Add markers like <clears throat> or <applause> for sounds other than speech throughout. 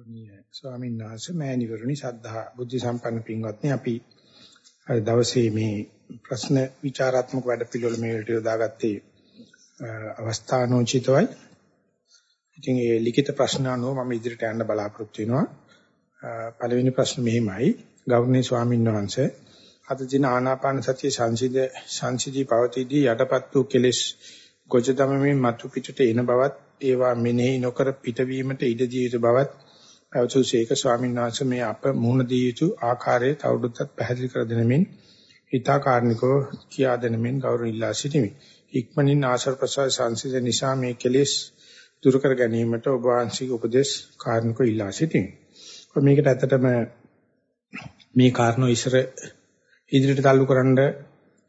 ගෞරවනීය ස්වාමීන් වහන්සේ මෑණිවරණි සද්ධා බුද්ධ සම්පන්න පින්වත්නි අපි අද දවසේ මේ ප්‍රශ්න විචාරාත්මක වැඩපිළිවෙල මේ වලට යොදාගත්තේ අවස්ථානෝචිතවයි. ඉතින් ඒ ලිඛිත ප්‍රශ්න අනුව මම ඉදිරියට යන්න බලාපොරොත්තු වෙනවා. පළවෙනි ප්‍රශ්න මෙහිමයි. ගෞරවනීය ස්වාමීන් වහන්සේ අද දින ආනාපාන සතිය සංසිඳ සංසිදී පවතිදී යටපත් වූ කෙලෙස් ගොජ දමමින් මතු පිටට එන බවත් ඒවා මෙනෙහි නොකර පිටවීමට ඉඩ දිය යුතු බවත් අවසුසේක ස්වාමීන් වහන්සේ මේ අප මුහුණ දිය යුතු ආකාරයේ තවදුරටත් පැහැදිලි කර දෙනමින් හිතාකාරණිකව කියා දෙනමින් ගෞරව ඉල්ලා සිටිමි. ඉක්මනින් ආශ්‍රව ප්‍රසවාස සංසිඳ නිසා මේ කෙලෙස් දුරු කර ගැනීමට ඔබ වහන්සේගේ උපදේශ කාරණිකව ඉල්ලා සිටිමි. මේකට ඇත්තටම මේ කාරණෝ ඉස්සර ඉදිරියට تعلق කරන්න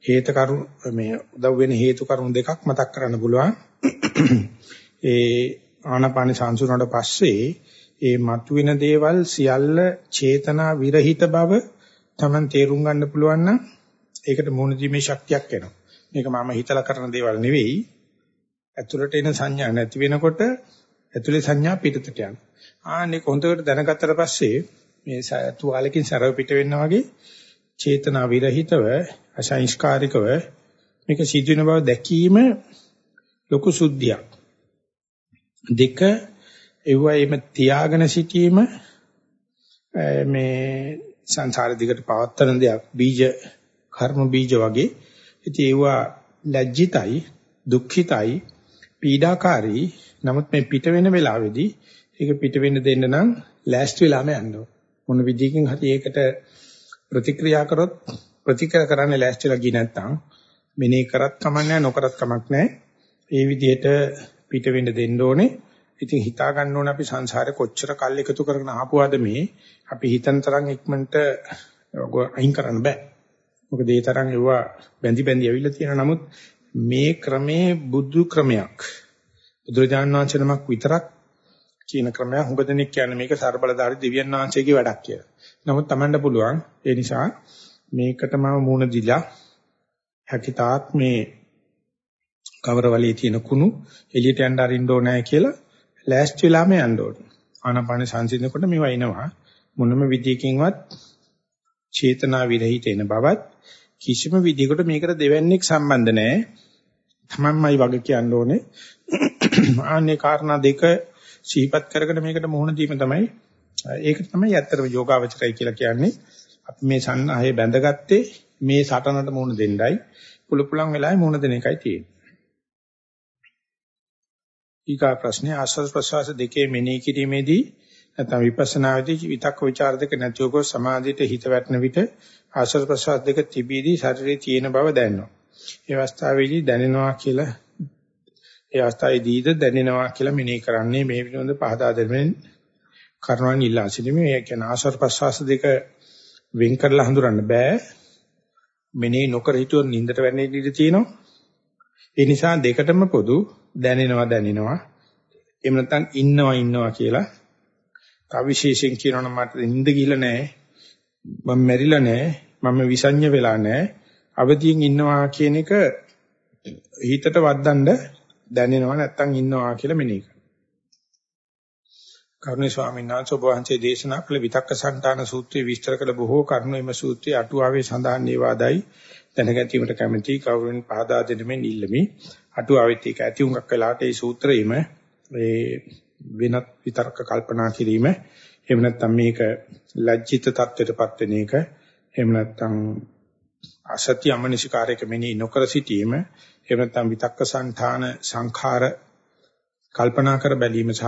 හේත කරුණු මේ උදව් වෙන හේතු කරුණු දෙකක් මතක් කරන්න පුළුවන්. ඒ ආනාපාන සංසුනට පස්සේ ඒ මතුවෙන දේවල් සියල්ල චේතනා විරහිත බව Taman තේරුම් ගන්න පුළුවන් නම් ඒකට මුහුණ දීමේ ශක්තියක් එනවා. මේක මම හිතලා කරන දේවල් නෙවෙයි. ඇතුළට එන සංඥා නැති වෙනකොට ඇතුලේ සංඥා පිටතට යනවා. ආන්නේ හොඳට දැනගත්තට පස්සේ මේ තුවාලකින් සරව පිට වෙනවා වගේ චේතනා විරහිතව අසංස්කාරිකව මේක සිදුවෙන බව දැකීම ලොකු සුද්ධියක්. දෙක එව්වයිම තියාගෙන සිටීම මේ සංසාර දිගට පවත්තන දෙයක් බීජ කර්ම බීජ වගේ. ඉතින් ඒවා ලැජ්ජිතයි දුක්ඛිතයි පීඩාකාරී. නමුත් මේ පිට වෙන වෙලාවේදී ඒක පිට වෙන්න දෙන්න නම් ලෑස්ති වෙලාම යන්න මොන විදිහකින් හරි ඒකට ප්‍රතික්‍රියා කරොත් ප්‍රතික්‍රියා කරන්න ලෑස්තිලා ගියේ නැත්නම් මෙනේ කරත් කමක් නැහැ නොකරත් කමක් නැහැ. ඒ විදිහට පිට වෙන්න දෙන්න ඕනේ. ඉතින් හිතා ගන්න ඕනේ අපි සංසාරේ කොච්චර කල් එකතු කරගෙන ආපුවාද මේ අපි හිතන තරම් ඉක්මනට අයින් කරන්න බෑ. මොකද ඒ තරම් ඒවා බැඳි බැඳි ඇවිල්ලා තියෙනවා. නමුත් මේ ක්‍රමේ බුදු ක්‍රමයක්. බුදුරජාණන් වහන්සේ නමක් විතරක් කියන ක්‍රමයක්. හුඟ දෙනෙක් කියන්නේ මේක ਸਰබලධාරි දෙවියන් වහන්සේගේ වැඩක් කියලා. නමුත් Tamanට පුළුවන්. ඒ නිසා මේකටම මූණ දීලා හැකිතාක් මේ කවරවලේ තියෙන කුණු එළියට යන්න අරින්න ඕනෑ කියලා ලෑස්ති වෙලාම යන්න ඕනේ. ආනාපාන සංසිඳනකොට මේවා එනවා. මොනම විදියකින්වත් චේතනා විරහිත එන බවත් කිසිම විදියකට මේකට දෙවන්නේක් සම්බන්ධ නැහැ. තමන්මයි වගේ කියන්න ඕනේ. ආන්නේ කාරණා දෙක සිහිපත් කරගෙන මේකට මුහුණ දීම තමයි ඒක තමයි ඇත්තටම යෝගාවචරයි කියලා කියන්නේ. අපි මේ සන්නාහේ බැඳගත්තේ මේ සටනට මුහුණ දෙන්නයි. පුළු පුලන් වෙලාවේ මුහුණ දෙන එකයි තියෙන්නේ. ඊගා ප්‍රශ්නේ ආස්වාද ප්‍රසවාස දෙකේ මෙනෙහි කිරීමේදී නැත්නම් විපස්සනාවේදී විතක්ක ਵਿਚාර දෙක නැතිව සමාධියට හිත වැටෙන විට ආස්වාද ප්‍රසවාස දෙක තිබීදී ශරීරයේ තියෙන බව දැනෙනවා. ඒ අවස්ථාවේදී දැනෙනවා කියලා ඒ අවස්ථාවේදීද දැනෙනවා කියලා මෙනෙහි කරන්නේ මේ පිළිබඳ පහදා දෙමින් කරුණාන් ඉල්ලා සිටින්නේ. ඒ කියන්නේ ආස්වාද ප්‍රසවාස දෙක වෙන් කරලා හඳුනන්න බෑ. මෙනෙහි නොකර හිතුවොත් නින්දට වැටෙන්න ඉඩ තියෙනවා. ඒ නිසා දෙකටම පොදු දැනෙනවා දැනෙනවා. එහෙම නැත්නම් ඉන්නවා ඉන්නවා කියලා. තව විශේෂයෙන් කියනවා නම් මට නිින්ද ගිහිල්ලා නැහැ. මම මැරිලා නැහැ. මම විසඤ්ඤ වෙලා නැහැ. අවදියෙන් ඉන්නවා කියන එක හිතට වද්දන්න දැනෙනවා නැත්නම් ඉන්නවා කියලා මෙනෙහි කරනවා. කරුණේ ස්වාමීන් වහන්සේ ඔබ වහන්සේ දේශනා කළ විතක්ක සංතාන සූත්‍රයේ විස්තර කළ බොහෝ කරුණු එම සූත්‍රයේ අටුවාවේ සඳහන් වේවාදයි දැනගැනීමට කැමැති කවුරුන් පහදා දෙනෙමින් ඉල්ලමි. අටුවාවෙත් ඒක ඇති උඟක් වෙලාට ඒ සූත්‍රයේම මේ වෙනත් විතර්ක කල්පනා කිරීම. එහෙම නැත්නම් මේක ලැජ්ජිත තත්ත්වයටපත් වෙන එක. එහෙම නැත්නම් අසත්‍ය අමනිසිකාරයක මෙනි නොකර සිටීම. එහෙම නැත්නම් විතක්ක සංඨාන සංඛාර කල්පනා කර බැලීම සහ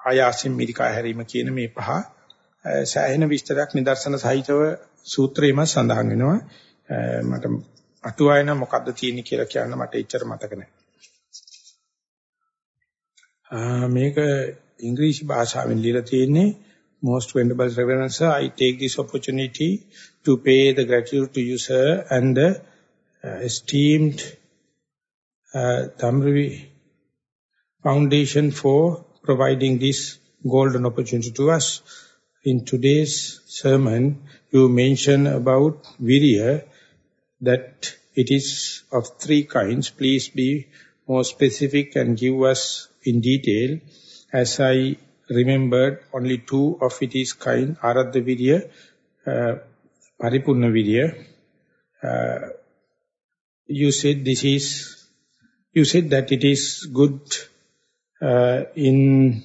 ආයාසින් මිරිකා හැරීම කියන මේ පහ සෑහෙන විස්තරයක් නිදර්ශන සහිතව සූත්‍රයේම සඳහන් වෙනවා. මට අටුවාය නම් මොකද්ද තියෙන්නේ කියලා කියන්න මට එච්චර මතක නැහැ. මේක ඉංග්‍රීසි භාෂාවෙන් ලියලා තියෙන්නේ most venerable reverend sir i take this opportunity to pay the gratitude to you sir and the uh, esteemed uh, Tamri foundation for providing this golden opportunity to us in today's sermon you mention about virya that it is of three kinds. Please be more specific and give us in detail. As I remembered only two of it is kind, Aradha Virya, uh, Virya. Uh, you said this is, you said that it is good uh, in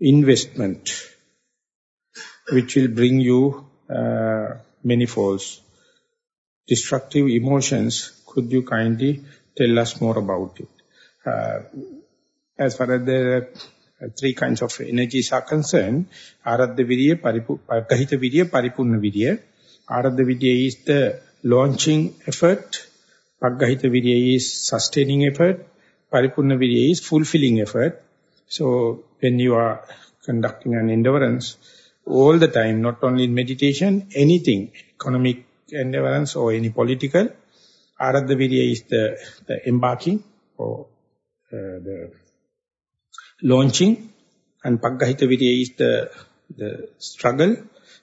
investment, which will bring you uh, many falls. Destructive emotions, could you kindly tell us more about it? Uh, as far as the uh, three kinds of energies are concerned, Aradha Virya, Kahita Virya, Paripurna Virya. Aradha Virya is the launching effort, Paggahita Virya is sustaining effort, Paripurna Virya is fulfilling effort. So when you are conducting an endurance, all the time, not only in meditation, anything, economic endurance or any political, Aradha Virya is the, the embarking or uh, the launching and Paggahita Virya is the, the struggle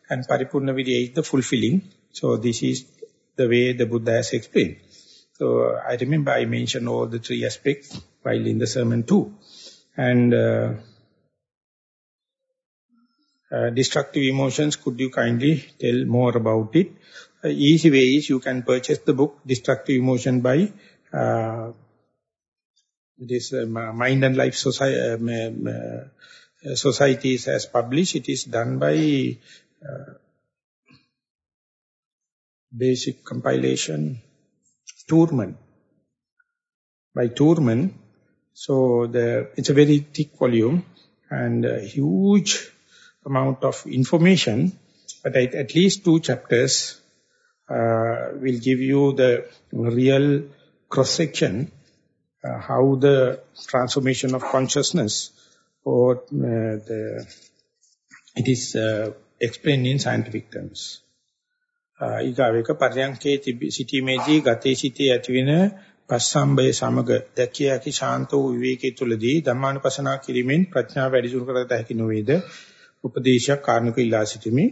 and Paripurna Virya is the fulfilling. So this is the way the Buddha has explained. So I remember I mentioned all the three aspects while in the sermon too. And uh, uh, destructive emotions, could you kindly tell more about it? Uh, easy way is you can purchase the book Destructive Emotion by uh, this uh, Mind and Life Society, uh, uh, Societies has published. It is done by basic compilation Toorman by Toorman. So the it's a very thick volume and a huge amount of information, but at, at least two chapters uh, will give you the real cross-section uh, how the transformation of consciousness or uh, the it is uh, explained in scientific terms. Uh, ඊගාවේක පර්යංකේ සිටීමේදී ගතේ සිටේ ඇතිවෙන පස්සම්බය සමග දැකිය හැකි ශාන්ත වූ විවේකයේ තුලදී ධම්මානුපසනාව කිරීමෙන් ප්‍රඥාව වැඩි දියුණු කරගත හැකි නොවේද? උපදේශයක් කාරණක ඉල්ලා සිටිමි.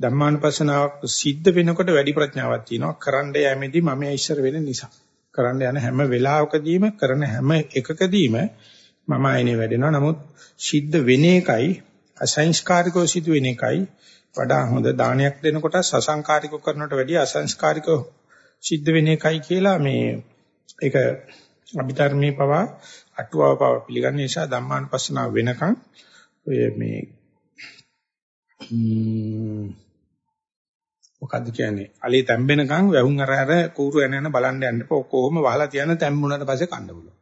ධම්මානුපසනාවක් සිද්ධ වෙනකොට වැඩි ප්‍රඥාවක් තියෙනවා කරන්න යෑමේදී මම ඉස්සර වෙන නිසා කරන්න යන හැම වෙලාවකදීම කරන හැම එකකදීම මම ආයනේ වැඩෙනවා. නමුත් සිද්ධ වෙන එකයි අසංස්කාරිකව සිදු වෙන එකයි වඩා හොඳ දානයක් දෙනකොට සසංකාරිකව කරනට වැඩිය අසංස්කාරිකව සිද්ධ වෙන එකයි කියලා මේ ඒක අභිධර්මයේ පවා අටුවාව පවා පිළිගන්න නිසා ධම්මානුපස්සනාව වෙනකන් ඔය මේ මොකද්ද කියන්නේ? අලේ තැම්බෙනකන් වැහුම් අර අර කූරු එන යන බලන්න යන්න එපා. කොහොම වහලා තියන තැම්බුණාට පස්සේ කන්න පුළුවන්.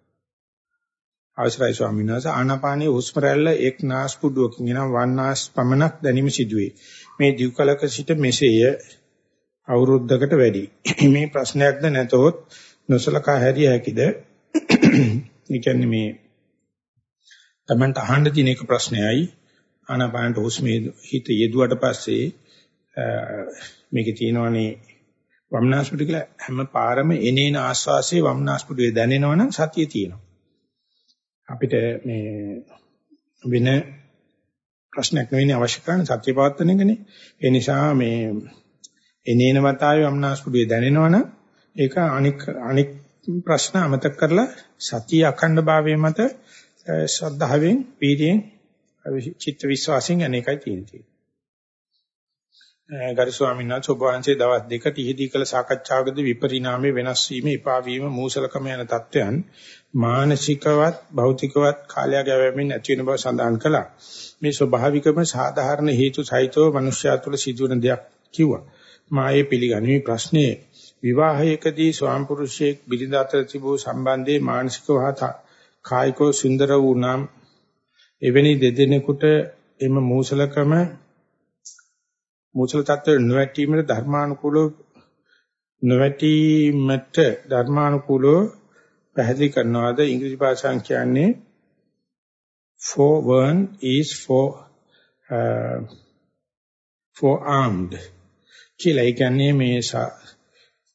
අවසරයි ස්වාමීන් වහන්සේ ආනාපානයේ හුස්ම රැල්ල එක් නාස්පුඩුවකින් එනම් වන්නාස් පමණක් දැනීම සිදුවේ. මේ දිවකලක සිට මෙසේය අවුරුද්දකට වැඩි. <clears throat> මේ ප්‍රශ්නයක්ද නැතොත් නොසලකා හැරිය හැකිද? <clears throat> ඒ කියන්නේ මේ තමන්ට අහන්න තියෙන එක ප්‍රශ්නයයි ආනාපානට හුස්මේ හිත යෙදුවට පස්සේ මේකේ තියෙනවනේ වම්නාස්පුඩු කියලා හැම පාරම එනේන ආස්වාසේ වම්නාස්පුඩුවේ දැනෙනවනම් සතිය තියෙනවා. අපිට මේ වෙන ප්‍රශ්නයක් නෙවෙයි අවශ්‍ය කරන්නේ සත්‍ය පවත්තන එකනේ. ඒ නිසා මේ එනේන වතාවේ වම්නාස්පුඩුවේ දැනෙනවනම් ඒක අනික් අනික් ප්‍රශ්න අමතක කරලා සතිය අඛණ්ඩ භාවයේ මත ශ්‍රද්ධාවෙන්, පීතියෙන්, චිත්ත විශ්වාසයෙන් අනේකයි තියෙන්නේ. ගරු ස්වාමීන් වහන්සේ ඔබ වහන්සේ දවස් දෙකට ඉහිදී කළ සාකච්ඡාවකදී විපරිණාමයේ වෙනස් වීම, එපා වීම, මූසලකම යන தත්වයන් මානසිකවත්, භෞතිකවත් කාලය ගැවීමෙන් ඇති වෙන බව සඳහන් කළා. මේ ස්වභාවිකම සාධාරණ හේතු සහිතව මනුෂ්‍යයා තුළ සිදුවන දෙයක් කිව්වා. මායේ පිළිගනිමි ප්‍රශ්නේ විවාහයකදී ස්වාම පුරුෂයෙක් බිරිඳ අතර තිබූ සම්බන්ධයේ මානසිකව හා කායිකව සුන්දර වූ නම් එවැනි දෙදෙනෙකුට එම මූසලකම මුසල තත්ත්වයට නොවැටීමේ ධර්මානුකූලව නොවැටීමට ධර්මානුකූලව පැහැදිලි කරනවාද? ඉංග්‍රීසි භාෂාවෙන් කියන්නේ for one is for uh, for armed කියලා. ඒ කියන්නේ මේ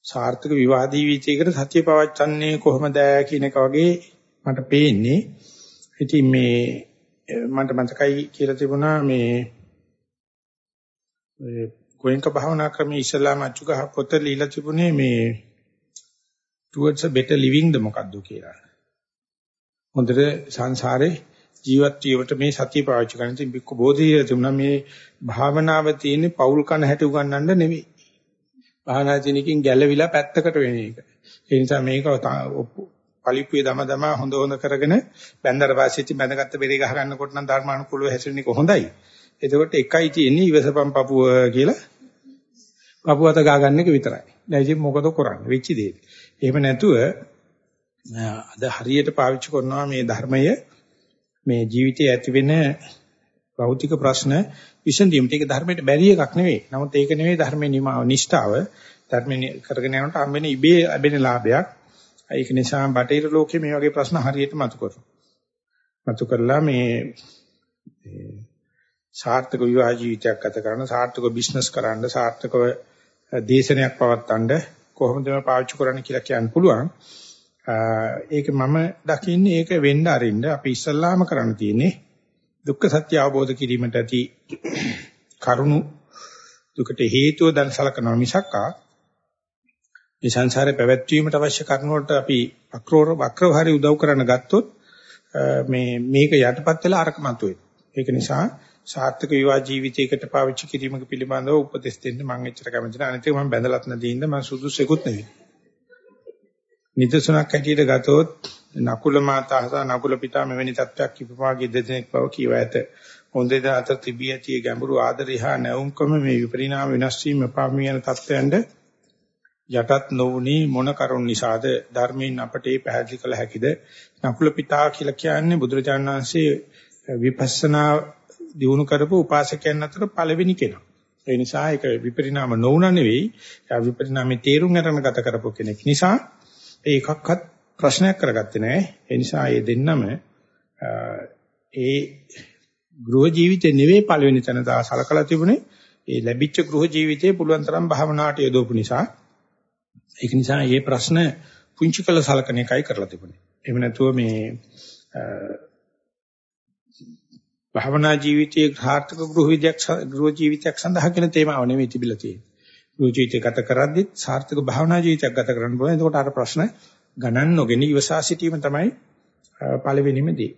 සාර්ථක විවාදී වීචයකට සත්‍ය පවච්චන්නේ කොහොමද කියන එක වගේ මට පේන්නේ. ඉතින් මේ මට මතකයි කියලා තිබුණා මේ ඔය ගෝයන්ක භාවනා ක්‍රමයේ ඉස්ලාම අච්චුගහ පොත লীලා තිබුණේ මේ towards a better living ද මොකද්ද කියලා. හොඳට සංසාරේ ජීවත් වීමට මේ සතිය පාවිච්චි කරන ඉතින් බික්ක බෝධිය තුන මේ භාවනාව තියෙන්නේ පෞල් කන හැටි උගන්නන්න නෙවෙයි. භාවනා දිනකින් ගැළවිලා පැත්තකට වෙන එක. ඒ නිසා මේක පලිප්පුවේ දම දම හොඳ හොඳ කරගෙන බැඳලා පස්සේ ඉතින් බැඳගත්ත බෙරේ ගහ ගන්නකොට නම් ධර්මානුකූලව හැසිරෙන එක හොඳයි. එතකොට එකයි තියෙන්නේ ඉවසපම් පපුව කියලා පපුවත ගා ගන්න එක විතරයි. දැන් ඉතින් මොකද කරන්නේ? වෙච්ච දේ. එහෙම නැතුව අද හරියට පාවිච්චි කරනවා මේ ධර්මය මේ ජීවිතයේ ඇති වෙන භෞතික ප්‍රශ්න විසඳීමට ඒක ධර්මයට බැරි එකක් නෙවෙයි. නමුත් ඒක නෙවෙයි ධර්මයේ නිෂ්ඨාව. ධර්මයේ කරගෙන යනකොට හම්බෙන ඉබේ ලැබෙන ලාභයක්. ඒක නිසා බටහිර ලෝකයේ මේ වගේ ප්‍රශ්න හරියට මතු කරනවා. මතු කරලා මේ සාර්ථක විවාහ ජීවිතයක් ගත කරන, සාර්ථක බිස්නස් කරන්න, සාර්ථකව දේශනයක් පවත්වන්න කොහොමද මේ පාවිච්චි කරන්න කියලා කියන්න පුළුවන්. ඒක මම දකින්නේ ඒක වෙන්න අරින්න අපි ඉස්සල්ලාම කරන්න තියෙන්නේ දුක්ඛ සත්‍ය අවබෝධ කිරීමට ඇති කරුණු දුකට හේතුව දැන් සලකනවා මිසක්කා මේ සංසාරේ පැවැත්වීමට අවශ්‍ය කරුණු වලට අපි අක්‍රෝර වක්‍රව හරි උදව් කරන්න ගත්තොත් මේ මේක යටපත් වෙලා අරකමතු වෙනවා. ඒක නිසා සාර්ථක විවාහ ජීවිතයකට පාවිච්චි කිරීමක පිළිබඳව උපදෙස් දෙන්න මම එච්චර කැමති නැහැ. අනිත් එක මම බැඳලත් නැදී ඉන්න මම සුදුසුෙකුත් නෙවෙයි. නිදසුනක් හැටියට ගතොත් නකුල මාතා සහ නකුල පිතා මෙවැනි තත්ත්වයක් ඉපමාගේ දෙදෙනෙක් බව කියව ඇත. හොඳේ ද අතර තිබී ඇති ගැඹුරු ආදරය හා නැවුම්කම මේ විපරිණාම වෙනස් වීම පාමී යන තත්ත්වයන්ට යටත් නොවුනි මොන කරුණ නිසාද ධර්මයෙන් අපට ඒ පැහැදිලි කළ හැකිද නකුල පිතා කියලා කියන්නේ බුදුරජාණන් වහන්සේ විපස්සනා දිනු කරපු උපාසකයන් අතර පළවෙනි කෙනා. ඒ නිසා ඒක විපරිණාම නොවුන නෙවෙයි. ඒ විපරිණාමේ තේරුම් ගන්න ගත කරපු කෙනෙක් නිසා ඒකක්වත් ප්‍රශ්නයක් කරගත්තේ නැහැ. ඒ නිසා මේ දෙන්නම ඒ ගෘහ ජීවිතේ නෙවෙයි පළවෙනි තැන දා සලකලා තිබුණේ. ඒ ලැබිච්ච ගෘහ ජීවිතේ පුළුවන් තරම් භාවනාවට යොදවපු නිසා. ඒක නිසා මේ ප්‍රශ්න පුංචි කළ සලකන එකයි කරලා තිබුණේ. එහෙම නැතුව මේ භාවනා ජීවිතයේ සාර්ථක ගෘහ විද්‍යක් ගෘහ ජීවිතයක් සඳහා කියන තේමාව නෙවෙයි තිබිලා තියෙන්නේ. ගෘහ ජීවිතය ගත කරද්දිත් සාර්ථක භාවනා ජීවිතයක් ගත කරන්න ඕනේ. එතකොට අර ප්‍රශ්න ගණන් නොගෙන ඉවසා සිටීම තමයි පළවෙනිම දේ.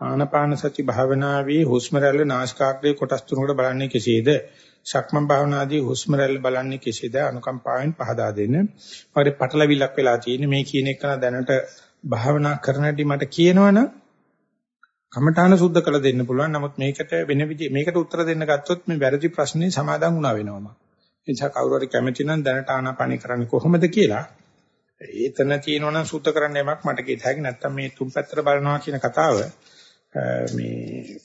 ආනපාන සති භාවනාවේ හුස්ම රැල්ල නාසිකාග්‍රේ කොටස් තුනකට බලන්නේ කෙසේද? සක්මන් භාවනාදී හුස්ම රැල්ල බලන්නේ කෙසේද? අනුකම්පාවෙන් පහදා දෙන්න. මගේ පටලවිලක් වෙලා තියෙන්නේ මේ කියන එක දැනට භාවනා කරන හැටි මට කියනවනම් කමඨාන සුද්ධ කළ දෙන්න පුළුවන්. නමුත් මේකට වෙන විදිහ මේකට උත්තර දෙන්න ගත්තොත් මේ වැරදි ප්‍රශ්නේ සමාදන් වුණා වෙනවම. ඒ නිසා කවුරු හරි කැමති නම් දැනට ආනාපානි කරන්නේ කොහොමද කියලා ඒතන තියෙනවනම් සුද්ධ කරන්න යමක් මට කියත හැකි නැත්නම් මේ තුන් පැත්තට බලනවා කියන කතාව මේ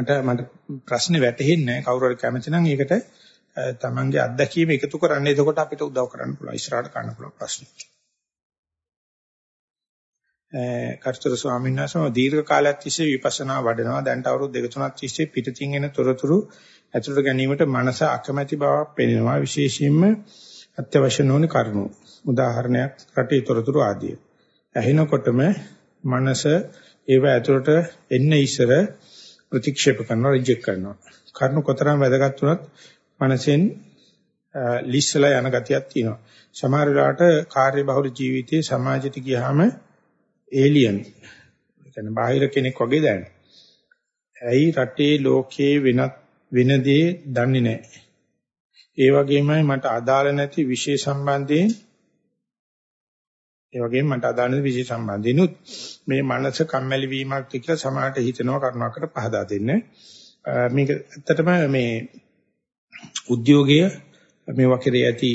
මට මට ප්‍රශ්නේ වැටහෙන්නේ නැහැ කවුරු හරි කැමති නම් ඒකට තමන්ගේ අත්දැකීම එකතු කරන්න එතකොට අපිට උදව් කරන්න පුළුවන් ඉස්සරහට ගන්න පුළුවන් ප්‍රශ්නේ කර්තෘ ස්වාමීන් වහන්සේ දීර්ඝ කාලයක් තිස්සේ විපස්සනා වඩනවා. දැන්ට අවුරුදු දෙක තුනක් තිස්සේ පිටතින් එන තොරතුරු ඇතුළට ගැනීමට මනස අකමැති බවක් පෙනෙනවා. විශේෂයෙන්ම අත්‍යවශ්‍ය නොවන කරුණු. උදාහරණයක් රටේ තොරතුරු ආදිය. ඇහෙනකොටම මනස ඒව ඇතුළට එන්න ඉස්සර ප්‍රතික්ෂේප කරනවා, රිජෙක්ට් කරනවා. කරුණු කොතරම් වැදගත් වුණත් මනසෙන් ලිස්සලා යන ගතියක් තියෙනවා. සමහර වෙලාවට කාර්ය බහුල ජීවිතයේ සමාජයට ගියාම ඒලියන්. ඒ කියන්නේ බාහිර කෙනෙක් වගේ දැනෙනවා. ඇයි රටේ ලෝකයේ වෙනත් වෙන දේ දන්නේ නැහැ. ඒ වගේමයි මට අදාළ නැති විශේෂ සම්බන්ධයෙන් ඒ වගේම මට අදාළ නැති විශේෂ සම්බන්ධිනුත් මේ මනස කම්මැලි වීමක් කියලා සමාහට හිතනවා කරුණාකර පහදා දෙන්න. මේක ඇත්තටම මේ උද්‍යෝගය මේ වකරේ ඇති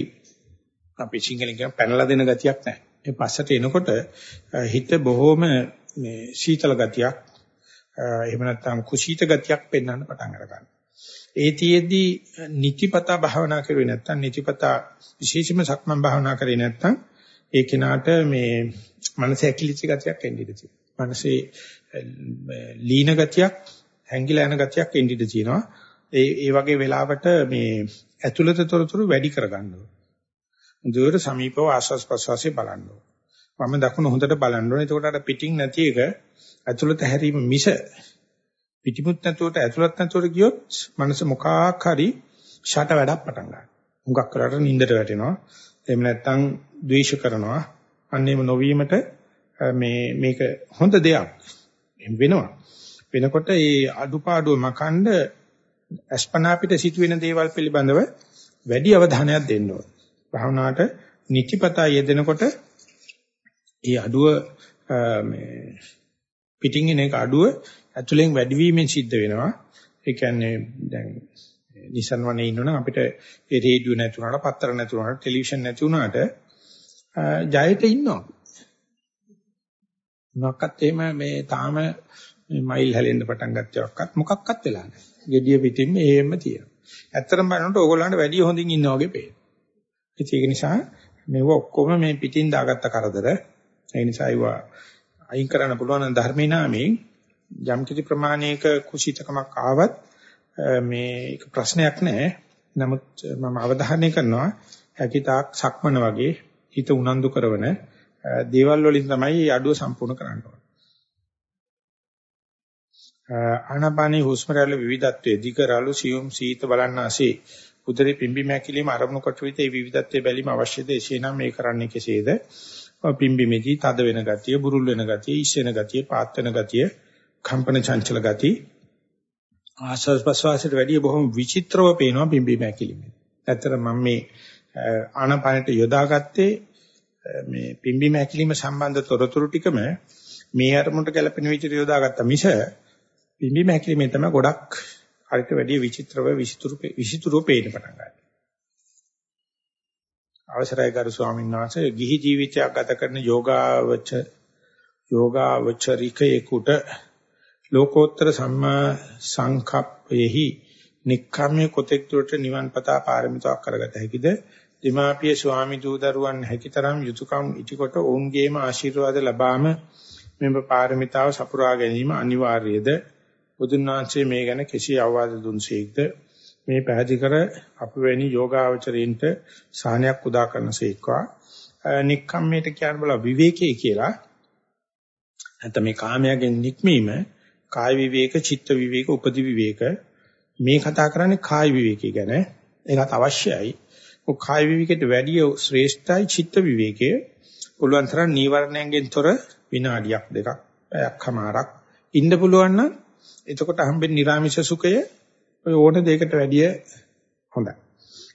අපි සිංහලෙන් කියන පැනලා දෙන ගතියක් නැහැ. ඒ පස්සට එනකොට හිත බොහොම මේ සීතල ගතියක් එහෙම නැත්නම් කුසීත ගතියක් පෙන්වන්න පටන් ගන්නවා. ඒතියෙදි නිතිපතා භාවනා කරුවේ නැත්නම් නිතිපතා විශේෂම සක්මන් භාවනා කරේ නැත්නම් ඒ කෙනාට මේ මනස ඇකිලිච්ච ගතියක් එන්න ඉඩ තියෙනවා. මනසේ ලීන ගතියක්, හැංගිලා යන ගතියක් එන්න ඉඩ තියෙනවා. ඒ ඒ වගේ වෙලාවට මේ ඇතුළත තොරතුරු වැඩි කරගන්න ඕනේ. හොඳට සමීපව ආස්වාස් ප්‍රසවාසය බලන්න ඕනේ. වම දකුණ හොඳට බලන්න ඕනේ. එතකොට අර පිටින් නැති එක ඇතුළත හැරීම මිස පිටිමුත් නැතුවට ඇතුළත් නැතුවට ගියොත් මනස මොකක් හරි ෂට වැඩක් පටන් ගන්නවා. හුඟක් කරලා නින්දට වැටෙනවා. එහෙම නැත්නම් ද්වේෂ කරනවා. අන්නේම නොවීමට මේ මේක හොඳ දෙයක් වෙනවා. වෙනකොට ඒ අඩුපාඩුව මකන්න අස්පනා පිට සිදුවෙන දේවල් පිළිබඳව වැඩි අවධානයක් දෙන්න ඕන. භාවනාවට නිතිපතා යෙදෙනකොට ඒ අඩුව මේ පිටින් එන එක අඩුව ඇතුලෙන් වැඩිවීමෙන් සිද්ධ වෙනවා. ඒ කියන්නේ දැන් නිසන් වනේ ඉන්නවනම් අපිට ඒ රේඩියෝ නැති වුණාට, පත්තර නැති වුණාට, ටෙලිවිෂන් නැති වුණාට ජයට ඉන්නවා. මොකක්වත් එහෙම මේ තාම මයිල් හැලෙන්න පටන් ගත්තයක්වත් මොකක්වත් වෙලා නැහැ. gediya පිටින්ම එහෙම තියෙනවා. ඇත්තටම බලනකොට ඕගොල්ලන්ට වැඩිය හොඳින් ඉන්නා වගේ පේනවා. ඒක නිසා මේව ඔක්කොම මේ පිටින් දාගත්ත කරදර. ඒ නිසා ඒවා අයින් කරන්න පුළුවන් ධර්මේ නාමයෙන් යම් කිසි ප්‍රමාණයක කුසීතකමක් ආවත් මේක ප්‍රශ්නයක් නෑ. නමුත් මම අවධාරණය කරනවා හැකිතාක් සක්මන වගේ හිත උනන්දු කරන දේවල් වලින් තමයි අඩුව සම්පූර්ණ කරන්න ඕනේ. ආනාපානී හුස්ම රැල්ල විවිධත්වයේ දිගරලු සියුම් සීත බලන්නාසේ උදරේ පිම්බි මැකිලිම ආරම්භ කොට විට ඒ විවිධත්වයේ බැලීම අවශ්‍යද? එසේනම් මේ කරන්නේ කෙසේද? පිම්බිමේදී තද වෙන ගතිය බුරුල් වෙන ගතිය ඉස් වෙන ගතිය පාත් වෙන ගතිය කම්පන චංචල ගතිය. ආශ්වාස ප්‍රශ්වාසයට වැඩිය බොහොම විචිත්‍රව පේනවා පිම්බි මැකිලිමේ. ඇත්තට මම මේ ආනාපානට යොදාගත්තේ මේ පිම්බි මැකිලිම සම්බන්ධ තොරතුරු ටිකම මේ අරමුණට ගැලපෙන විදිහට යොදාගත්ත මිස පිම්බීම හැකිලිමේ තමයි ගොඩක් හරිට වැඩි විචිත්‍රව විසිතුරු විසිතුරු පේන්න පටන් ගන්නවා. අවසරයි ගරු ස්වාමීන් වහන්සේ ගිහි ජීවිතයක් ගත කරන යෝගාවච යෝගාවචරිකේකුට ලෝකෝත්තර සම්මා සංකප්පෙහි නික්කම්මේ කොතෙක් දුරට නිවන් පතා පාරමිතාවක් කරගත හැකිද? දීමාපිය ස්වාමි දූ දරුවන් හැකිතරම් යුතුයකම් ඉටිකොට ඔවුන්ගේම ආශිර්වාද ලබාම මෙම පාරමිතාව සපුරා ගැනීම අනිවාර්යද? බුදුන් වහන්සේ මේ ගැන කෙසේ අවවාද දුන්සේක්ද? මේ පැහැදිලි කර අපවැනි යෝගාවචරයින්ට සාහනයක් උදා කරනසේක්වා නික්කම්මේට කියන බල විවේකයේ කියලා. නැත්නම් මේ කාමයෙන් නික්මීම කාය විවේක චිත්ත විවේක උපදි විවේක. මේ කතා කරන්නේ කාය විවේකී ගැන. ඒකත් අවශ්‍යයි. ඔය කාය විවේකයට වැඩිය ශ්‍රේෂ්ඨයි චිත්ත විවේකයේ පුළුවන් තරම් නීවරණයෙන් තොර විනාඩියක් දෙකක් පැයක් හමාරක් ඉන්න පුළුවන් නම් එතකොට හම්බෙන නිර්ාමිෂ සුඛය ඔය ඕන දෙයකට වැඩිය හොඳයි.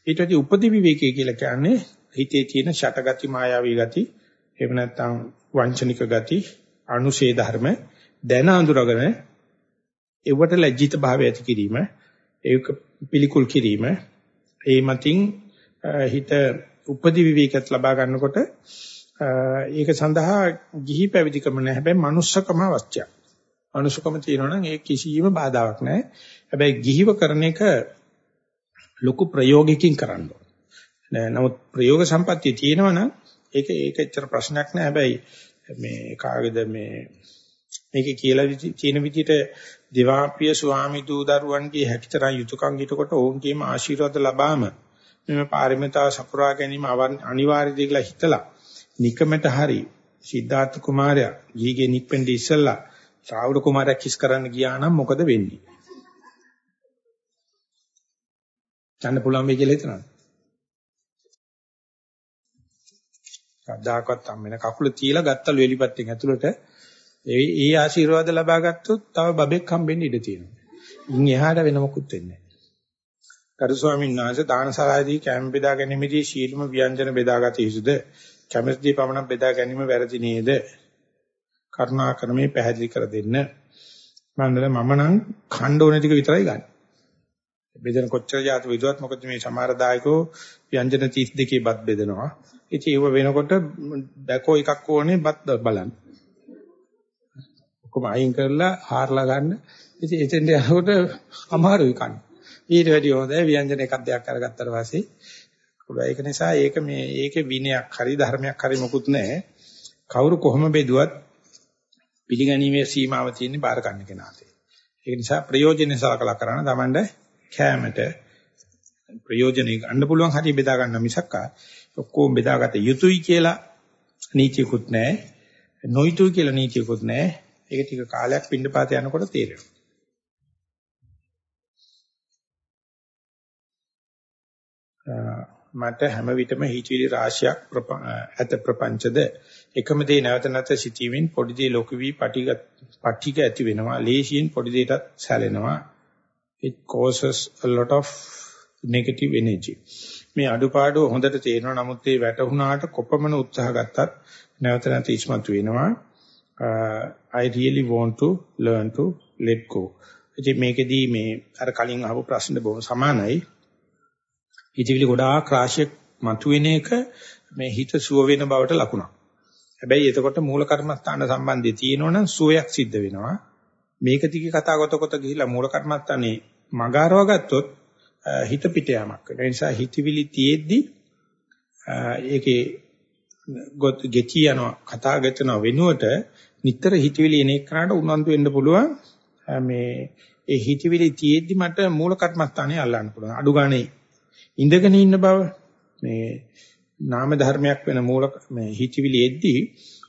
ඊට පස්සේ උපදි විවේකයේ කියලා කියන්නේ හිතේ තියෙන ෂටගති මායාවී ගති එහෙම නැත්නම් වංචනික ගති අනුශේ ධර්ම දැන අඳුරගෙන ඒවට ලැජ්ජිත භාවය ඇති කිරීම ඒක පිළිකුල් කිරීම ඒ මතින් හිත උපදි විවේකයක් ලබා ගන්නකොට ඒක සඳහා ගිහි පැවිදිකම නැහැ හැබැයි manussකම අවශ්‍යයි අනුසුකම තියෙනවා නම් ඒ කිසියම් බාධාවක් නැහැ. හැබැයි ගිහිව කරන එක ලොකු ප්‍රයෝගිකින් කරන්න ඕනේ. නමුත් ප්‍රයෝග සම්පත්තිය තියෙනවා නම් ඒක ඒක ඇත්තට ප්‍රශ්නයක් නෑ. හැබැයි මේ කාගේද මේ මේකේ කියලා තියෙන විදිහට දිවාපිය ස්වාමි දූ දරුවන්ගේ හැකිතරම් යුතුයකම් හිටකොට ඔවුන්ගේම ආශිර්වාද ලබාම මෙම පාරමිතා සපුරා ගැනීම අනිවාර්යද කියලා හිතලා නිකමට හරි සිද්ධාර්ථ කුමාරයා ඊගේ නික්පෙන්ඩි ඉස්සල්ලා රාහුල කුමාරයා කිස් කරන්න ගියා නම් මොකද වෙන්නේ? යන්න පුළුවන් වෙයි කියලා හිතනවා. කද්දාකවත් හම්බෙන කකුල තියලා ගත්තලු එලිපත්තෙන් ඇතුළට ඒ ඒ ආශිර්වාද ලබා ගත්තොත් තව බබෙක් හම්බෙන්න ඉඩ තියෙනවා. ඉන් එහාට වෙන මොකුත් වෙන්නේ නැහැ. කරු ස්වාමීන් වහන්සේ දානසලාදී කැම් බෙදා ගැනීමේදී ශීලම ව්‍යංජන බෙදාගත යුතුද? කැමැතිදී පමණක් බෙදා ගැනීම වැරදි නේද? කරුණාකර මේ පැහැදිලි කර දෙන්න. මම මම නම් ඛණ්ඩ ඕන ටික විතරයි ගන්න. බෙදෙන කොච්චර જાති විදුවත් මොකද මේ සමහර දායකෝ ව්‍යංජන 32 බත් බෙදනවා. ඉතින් ඒව වෙනකොට බැකෝ එකක් ඕනේ බත් බලන්න. ඔක්කොම අයින් කරලා හාරලා ගන්න. ඉතින් එතෙන්ට යනකොට අමාරුයි කන්න. ඊට වැඩි හොඳයි ව්‍යංජන එකක් දෙයක් අරගත්තට පස්සේ ඒක නිසා ඒක මේ ඒකේ විනයක් හරි ධර්මයක් හරි මොකුත් නැහැ. කවුරු කොහොම බෙදුවත් පිළිගැනීමේ සීමාව තියෙන්නේ බාර ගන්න කෙනාට. ඒ නිසා ප්‍රයෝජනෙ සලකලා කරන තමන්ට කැමැට ප්‍රයෝජනෙ ගන්න පුළුවන් හරිය බෙදා ගන්න මිසක් ඔක්කොම බෙදාගත යුතුයි කියලා නීතියකුත් නැහැ. නොයුතුයි කියලා නීතියකුත් නැහැ. ඒක ටික කාලයක් පින්නපාත යනකොට තේරෙනවා. මට හැම විටම හිතවිලි රාශියක් ඇත ප්‍රපංචද? එකම දේ නැවත නැවත සිටීමෙන් පොඩි දේ ලොකු වී පටිග ඇති වෙනවා. ලේසියෙන් පොඩි දෙයටත් සැලෙනවා. It causes a lot of negative energy. මේ අඩුපාඩු හොඳට තේරෙනවා. නමුත් ඒ වැටහුණාට කොපමණ උත්සාහ ගත්තත් නැවත නැවත ඉස්මතු වෙනවා. uh, I really want to learn to let go. ඉතින් මේකෙදී මේ අර කලින් අහපු ප්‍රශ්න බොහොම සමානයි. හිතවිලි ගොඩාක් රාශියක් මතුවෙන එක මේ හිත සුව වෙන බවට ලකුණක්. හැබැයි එතකොට මූල කර්මස්ථාන සම්බන්ධය තියෙනවනම් සුවයක් සිද්ධ වෙනවා. මේක දිගේ කතා කොට කොට ගිහිලා මූල කර්මස්ථානේ මගාරව ගත්තොත් හිත පිට යamak වෙනවා. ඒ නිසා හිතවිලි තියෙද්දි ඒකේ ගොත් ගෙචි යනවා කතා ගතන වෙනුවට නිතර හිතවිලි එන එක්කනට උනන්දු වෙන්න පුළුවන් මේ ඒ හිතවිලි තියෙද්දි මට මූල කර්මස්ථානේ අල්ලන්න පුළුවන්. අඩු ගානේ ඉඳගෙන ඉන්න බව මේ නාම ධර්මයක් වෙන මූල මේ හිතවිලි එද්දී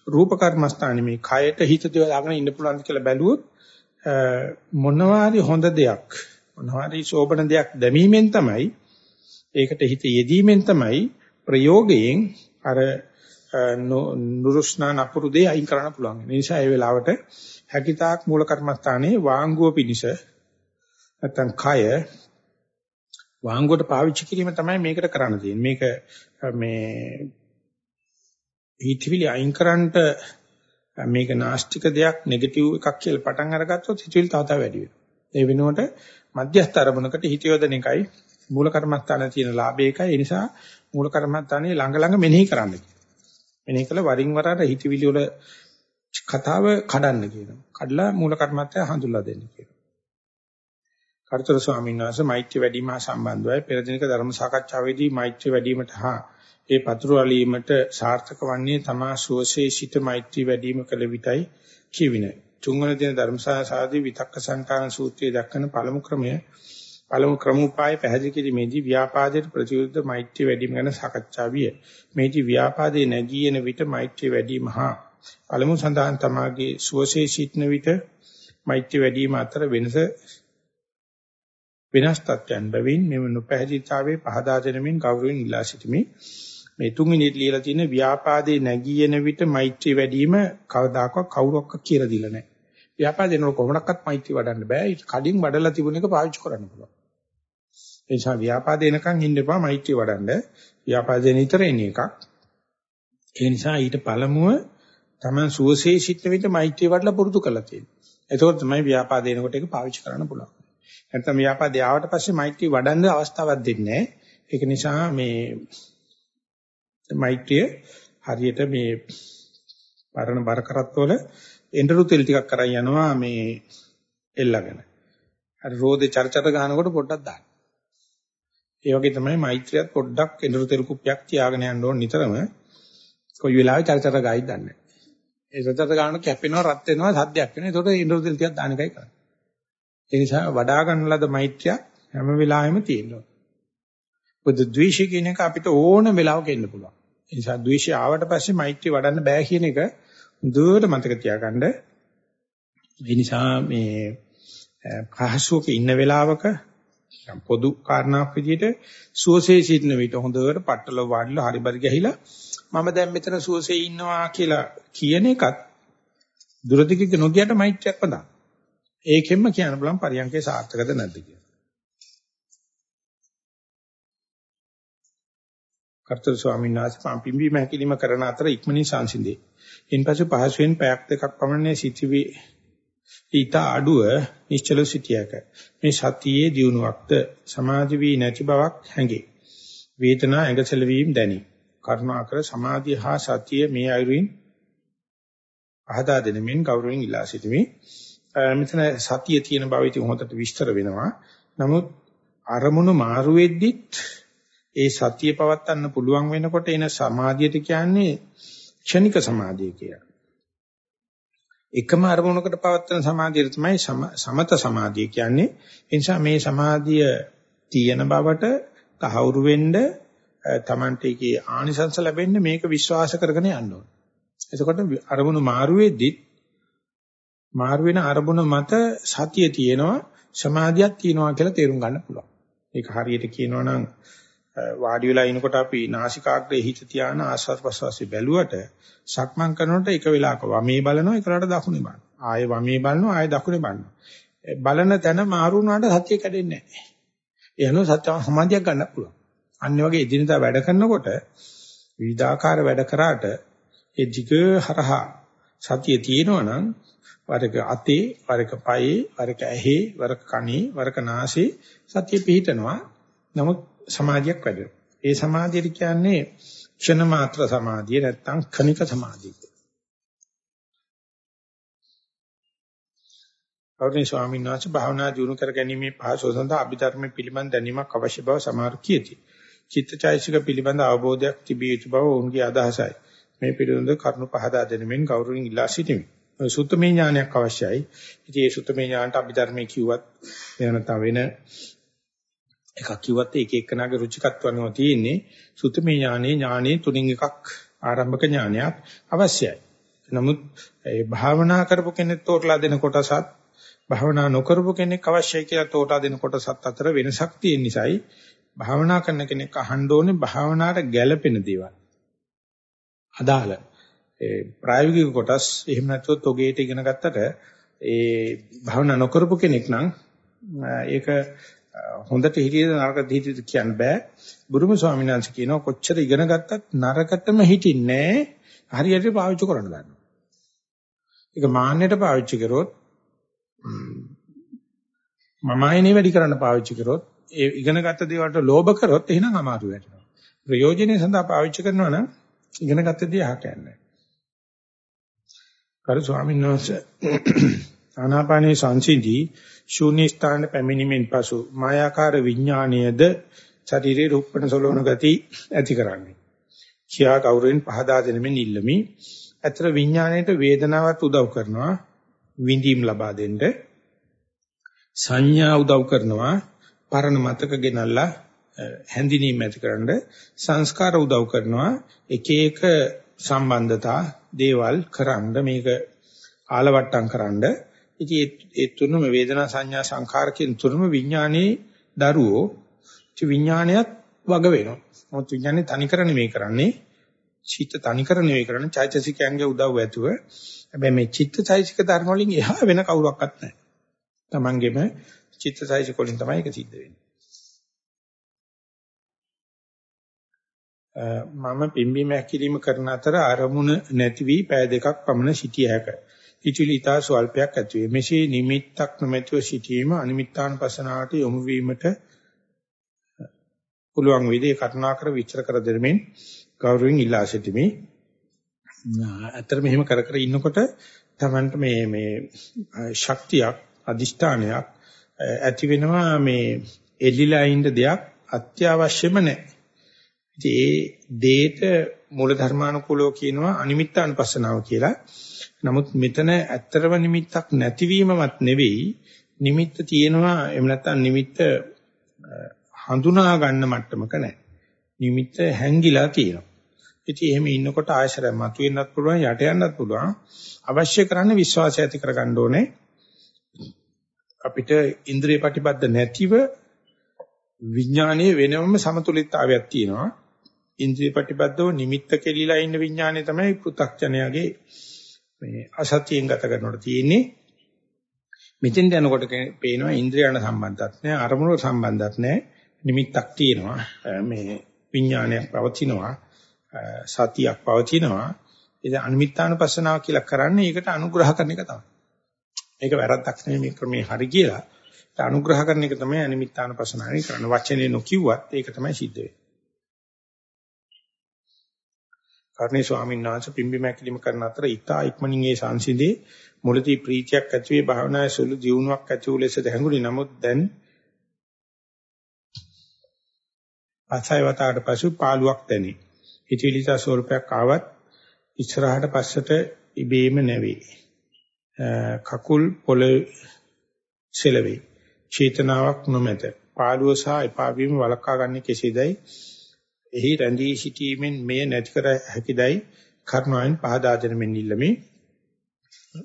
රූප කර්මස්ථානේ මේ කයට හිත දාගෙන ඉන්න පුළුවන්ද කියලා බැලුවොත් මොනවාරි හොඳ දෙයක් මොනවාරි සෝබන දෙයක් දැමීමෙන් තමයි ඒකට හිත යෙදීමෙන් තමයි ප්‍රයෝගයෙන් අර නුරුස්නා නපුරු දෙය අයින් කරන්න පුළුවන්. ඒ නිසා ඒ වෙලාවට හැකිතාක් මූල කර්මස්ථානයේ වාංගුව පිනිස නැත්තම් කය වාංගුවට පාවිච්චි කිරීම තමයි මේකට කරන්න තියෙන්නේ. මේක මේ හිතවිලි අයින් කරන්නට මේක නාස්තික දෙයක් නෙගටිව් එකක් කියලා පටන් අරගත්තොත් හිතවිලි තව තව වැඩි වෙනවා. ඒ වෙනුවට මධ්‍යස්ථ අරමුණකට හිත යොදන එකයි මූල කර්මස්ථානයේ තියෙන ලාභය එකයි. ඒ නිසා මූල කර්මස්ථානයේ ළඟ ළඟ මෙනෙහි කරන්න කියනවා. මෙනෙහි කළ වරින් වර අර හිතවිලි වල කතාව කඩන්න කියනවා. කඩලා මූල කර්මස්ථානය හඳුල්ලා දෙන්න කියනවා. කර්තෘ ස්වාමීන් වහන්සේ මෛත්‍රී වැඩිම හා සම්බන්ධවයි පෙර දිනක ධර්ම සාකච්ඡාවේදී මෛත්‍රී වැඩිමට හා ඒ පතුරු අලීමට සාර්ථක වන්නේ තමා සුවසේ සිට මෛත්‍රී වැඩිම කළ විටයි කියවිනේ. තුන්වන දින ධර්මසාසාදී විතක්ක සංකාන සූත්‍රයේ දක්වන පළමු ක්‍රමය පළමු ක්‍රමෝපාය පැහැදිලි කිරීමේදී ව්‍යාපාදයට ප්‍රතිවිරුද්ධ මෛත්‍රී වැඩිම ගැන සාකච්ඡා විය. මේදී ව්‍යාපාදේ නැගී එන විට මෛත්‍රී වැඩිම හා පළමු සඳහන් තමාගේ සුවසේ සිටන විට මෛත්‍රී වැඩිම අතර වෙනස වෙනස් තත්ත්වයන් බැවින් මෙම නොපැහැදිලිතාවයේ පහදා දෙනමින් ගෞරවයෙන් ඉල්ලා සිටිමි. මේ තුන්වෙනිට ලියලා තියෙන ව්‍යාපාදේ නැගී එන විට මෛත්‍රී වැඩිම කවදාකවත් කවුරක්වත් කියලා දීලා නැහැ. ව්‍යාපාදේ නෝ කොහොමඩක්වත් මෛත්‍රී වඩන්න බෑ. ඒක කඩින් වඩලා තිබුණ එක පාවිච්චි කරන්න පුළුවන්. ඒ නිසා ව්‍යාපාදේ එනකන් ඉන්න එපා මෛත්‍රී වඩන්න. ව්‍යාපාදේ නිතර එන එකක්. ඒ නිසා ඊට පළමුව Taman සුවසේ සිටන විට මෛත්‍රී වඩලා පුරුදු කරලා තියෙනවා. එතකොට තමයි ව්‍යාපාදේ එනකොට ඒක පාවිච්චි කරන්න පුළුවන්. නැත්නම් ව්‍යාපාදේ ආවට පස්සේ මෛත්‍රී වඩන්න අවස්ථාවක් දෙන්නේ නැහැ. ඒක නිසා මේ මෛත්‍රිය හරියට මේ පරණ බර කරත්තවල එඬරු තෙල් ටිකක් කරන් යනවා මේ එල්ලගෙන. අර රෝදේ චර්චර ගන්නකොට පොඩ්ඩක් දාන්න. ඒ වගේ තමයි මෛත්‍රියත් පොඩ්ඩක් එඬරු තෙල් කුප්පියක් තියාගෙන යන්න ඕන නිතරම. කොයි වෙලාවෙ චර්චර ගායිද දන්නේ. ඒ චර්චර ගන්න කැපෙනවා රත් වෙනවා සද්දයක් වෙනවා. ඒකට එඬරු තෙල් ටිකක් දාන එකයි කරන්නේ. ඒ නිසා වඩා ගන්න ලද මෛත්‍රිය හැම වෙලාවෙම තියෙනවා. බුදු ද්වේෂය කියන එක අපිට ඕන වෙලාවක එන්න පුළුවන්. ඒ නිසා ද්වේෂය ආවට පස්සේ මෛත්‍රිය වඩන්න බෑ කියන එක දුවට මතක තියාගන්න. ඒ නිසා මේ පහසුවක ඉන්න වෙලාවක පොදු කාරණාවක් විදිහට සුවසේ සිටින විට හොඳට පట్టල වාඩිලා හරිබරි ගහිලා මම දැන් මෙතන සුවසේ ඉන්නවා කියලා කියන එකත් දුරදිගක නොගියට මෛත්‍රියක් වදා. ඒකෙන්ම කියන්න බලන්න පරියන්කේ සාර්ථකද නැද්ද කියලා. කර්තෘ ස්වාමීන් වහන්සේ පම් පිම්බීම හැකිලිම කරන අතර ඉක්මනින් සංසිඳේ. ඉන්පසු පහසුවෙන් පැයක් දෙකක් පමණ සිටිවි ඊට අඩුව නිශ්චල සිටියක. මේ සතියේ දියුණුවක්ද සමාධි වී නැති බවක් හැඟේ. වේදනා ඇඟසල වීම දැනේ. කරුණාකර සමාධිය හා සතිය මේ අයුරින් අහදා දෙනමින් ගෞරවයෙන් ඉල්ලා සිටිමි. මෙතන සතිය තියෙන බව ඉතින් හොඳට විස්තර වෙනවා. නමුත් අරමුණු මාරු වෙද්දිත් ඒ සතිය පවත්වන්න පුළුවන් වෙනකොට එන සමාධියට කියන්නේ ක්ෂණික සමාධිය කියලා. එකම අරමුණකට පවත්වන සමාධිය තමයි සමත සමාධිය කියන්නේ. ඒ නිසා මේ සමාධිය තියෙන බවට තහවුරු වෙන්න Tamante එකේ ආනිසංස ලැබෙන්න මේක විශ්වාස කරගෙන යන්න ඕනේ. එතකොට අරමුණු මාරු වෙද්දිත් මාරු වෙන අරමුණ මත සතිය තියෙනවා සමාධියක් තියෙනවා කියලා තේරුම් ගන්න පුළුවන්. ඒක හරියට කියනවා නම් වාඩි වෙලා ඉනකොට අපි නාසිකාග්‍රේ හිත තියාන ආස්වාද ප්‍රසවාසي බැලුවට සක්මන් කරනකොට එක වෙලාවක වමේ බලනවා එකලට දකුණේ බලනවා. ආයෙ වමේ බලනවා ආයෙ දකුණේ බලනවා. බලන තැන මාරු වුණාට සතිය කැඩෙන්නේ නැහැ. ඒ අනුව සත්‍ය සමාධියක් ගන්න පුළුවන්. අන්න වගේ එදිනදා වැඩ කරනකොට විවිධාකාර වැඩ කරාට ඒ jig හරහා සතිය තියෙනවා නම් වරක අතේ වරක පයේ වරක ඇහි වරක කනේ වරක නාසයේ සතිය පිහිටනවා නමුත් සමාධියක් වැඩෙනවා ඒ සමාධියට කියන්නේ ක්ෂණ මාත්‍ර සමාධිය නැත්නම් කණික සමාධිය ගෞරවනීය ස්වාමීන් වහන්සේ භාවනා දියුණු කර ගැනීමේ පහසු සඳහා අභිධර්ම පිළිබඳ දැනීමක් අවශ්‍ය බව සමහර කියති. චිත්තචෛසික පිළිබඳ අවබෝධයක් තිබිය යුතු බව ඔවුන්ගේ අදහසයි. මේ පිළිබඳ කරුණු පහදා දෙනෙමින් ගෞරවයෙන් ඉල්ලා සිටිමි. සුත්තමේ ඥානයක් අවශ්‍යයි. ඉතින් ඒ සුත්තමේ ඥානට අභිධර්මයේ කිව්වත් එහෙම නැත්නම් වෙන එකක් කිව්වත් ඒක එක්කනාගේ රුචිකත්ව අනුව තියෙන්නේ. සුත්තමේ ඥානේ ඥානේ තුنين එකක් ආරම්භක ඥානයක් අවශ්‍යයි. නමුත් ඒ භාවනා කරපු කෙනෙක් තෝරලා දෙන කොටසත් භාවනා නොකරපු කෙනෙක් අවශ්‍යයි කියලා තෝරා දෙන කොටසත් අතර වෙනසක් තියෙන නිසායි භාවනා කරන කෙනෙක් අහන්න ඕනේ භාවනාවට ගැළපෙන දේවල්. අදාළ ප්‍රායෝගික කොටස් එහෙම නැත්නම් තොගේට ඉගෙන ගත්තට ඒ භාවනා නොකරපු කෙනෙක් නම් ඒක හොඳට හිටියද නරකට හිටියද කියන්න බෑ. බුදුම ස්වාමීන් වහන්සේ කියනවා කොච්චර ඉගෙන ගත්තත් නරකටම හිටින්නේ හරියට පාවිච්චි කරන්න ගන්නවා. ඒක මාන්නයට පාවිච්චි කරොත් මම ආයනේ වැඩි කරන්න පාවිච්චි කරොත් ඒ ඉගෙනගත්ත දේවල්ට ලෝභ කරොත් එහෙනම් අමාරු වෙනවා. ප්‍රයෝජනෙ සඳහා පාවිච්චි කරනවා නම් ඉගෙනගත්ත දේ අහකන්නේ. කරු ස්වාමීන් වහන්සේ ආනාපානී සංසිඳී ශූන්‍ය ස්ථාන පැමිණීමෙන් පසු මායාකාර විඥාණයද ශරීරේ රූපණ සලෝණ ගති ඇති කරන්නේ. කියා කවුරුන් පහදා දෙනෙමින් ඉල්ලමි. අතර විඥාණයට වේදනාවත් උදව් කරනවා. විඳීම් ලබා දෙන්න සංඥා උදව් කරනවා පරණ මතක ගෙනල්ලා හැඳිනීම ඇතිකරන සංස්කාර උදව් කරනවා එක එක සම්බන්ධතා දේවල් කරන්න මේක ආලවට්ටම් කරන්න. ඉතින් ඒ තුනම වේදනා සංඥා සංඛාර කියන තුනම විඥානයේ දරුවෝ. ඉතින් විඥානයත් වග වෙනවා. මොකද විඥානේ තනිකර නෙමෙයි කරන්නේ. චිත්ත තනිකර නෙමෙයි කරන්නේ. චෛතසිකයන්ගේ උදව් ඇතුව. හැබැයි මේ චිත්තචෛසික ධර්ම වලින් එහා වෙන කවුරක්වත් නැහැ. Tamanගෙම චිත්තචෛසික වලින් තමයි ඒක සිද්ධ වෙන්නේ. මම පිම්බීම හැකිලිම කරන අතර අරමුණ නැති වී පය දෙකක් පමණ සිටිය හැක. හිචිලි ඊතා ස්වල්පයක් ඇති වේ. මෙසේ නිමිත්තක් නොමැතිව සිටීම අනිමිත්තාන පසනාවට යොමු වීමට පුළුවන් වේදී කරුණාකර විචාර කර දෙමින් ගෞරවයෙන් ඉල්ලා සිටිමි. ඇත්තට මෙහෙම කර කර ඉන්නකොට තමන්ට මේ මේ ශක්තියක් අදිෂ්ඨානයක් ඇති වෙනවා මේ එල්ලිලා ඉන්න දෙයක් අත්‍යවශ්‍යම නැහැ. ඉතින් ඒ දේට මූල ධර්මානුකූලව කියනවා අනිමිත්තානුපස්සනාව කියලා. නමුත් මෙතන ඇත්තරම නිමිත්තක් නැතිවීමවත් නෙවෙයි නිමිත්ත තියෙනවා එහෙම නැත්නම් නිමිත්ත හඳුනා ගන්න මට්ටමක නැහැ. නිමිත්ත හැංගිලා තියෙනවා. ඉතින් එහෙම ඉන්නකොට ආයශරය මතුවෙන්නත් පුළුවන් යට යන්නත් පුළුවන්. අවශ්‍ය කරන්නේ විශ්වාසය ඇති කරගන්න ඕනේ. අපිට ඉන්ද්‍රිය ප්‍රතිබද්ධ නැතිව විඥානයේ වෙනම සමතුලිතතාවයක් තියෙනවා. ඉන්ද්‍රිය ප්‍රතිබද්ධව නිමිත්ත කෙලිලා ඉන්න විඥානය තමයි පෘථග්ජනයාගේ මේ අසත්‍යයෙන් ගත කරනකොට තියෙන්නේ. මෙතෙන්ට යනකොට පේනවා ඉන්ද්‍රියන සම්බන්ධයක් නැහැ අරමුණු සම්බන්ධයක් නැහැ නිමිත්තක් තියෙනවා මේ විඥානයක් පවතිනවා සතියක් පවතිනවා. ඒ අනිමිත්තානුපස්සනාව කියලා කරන්නේ ඒකට අනුග්‍රහ කරන එක තමයි. ඒක වැරද්දක් නෙමෙයි මේ ක්‍රමේ හරි කියලා. ඒ අනුග්‍රහ කරන එක තමයි අනිමිත්තානුපස්සනාවේ කරන වචනේ නොකියුවත් ඒක තමයි සිද්ධ වෙන්නේ. කර්ණේ ස්වාමීන් වහන්සේ පිම්බි මැකිලිම කරන අතර ඊතා ඉක්මනින් ඒ සංසිඳේ මුලදී ප්‍රීතියක් ඇති වේ භාවනාවේ සුළු දියුණුවක් ඇති වූ ලෙස දැඟුණි නමුත් දැන් පසයි වතාවට පසු පාළුවක් දැනේ. හිතවිලිතා ස්වරූපයක් ආවත් ඉස්සරහට පස්සට ඉබේම නැවේ. කකුල් පොළවේ සෙලවේ. චේතනාවක් නොමැත. පාළුව සහ එපා වීම වළක්වා ගන්න කෙසේදයි එහි රැඳී සිටීමෙන් මෙය නැති කර හැකිදයි කර්ණයන් පහදා දෙන මෙන් ඉල්ලමි.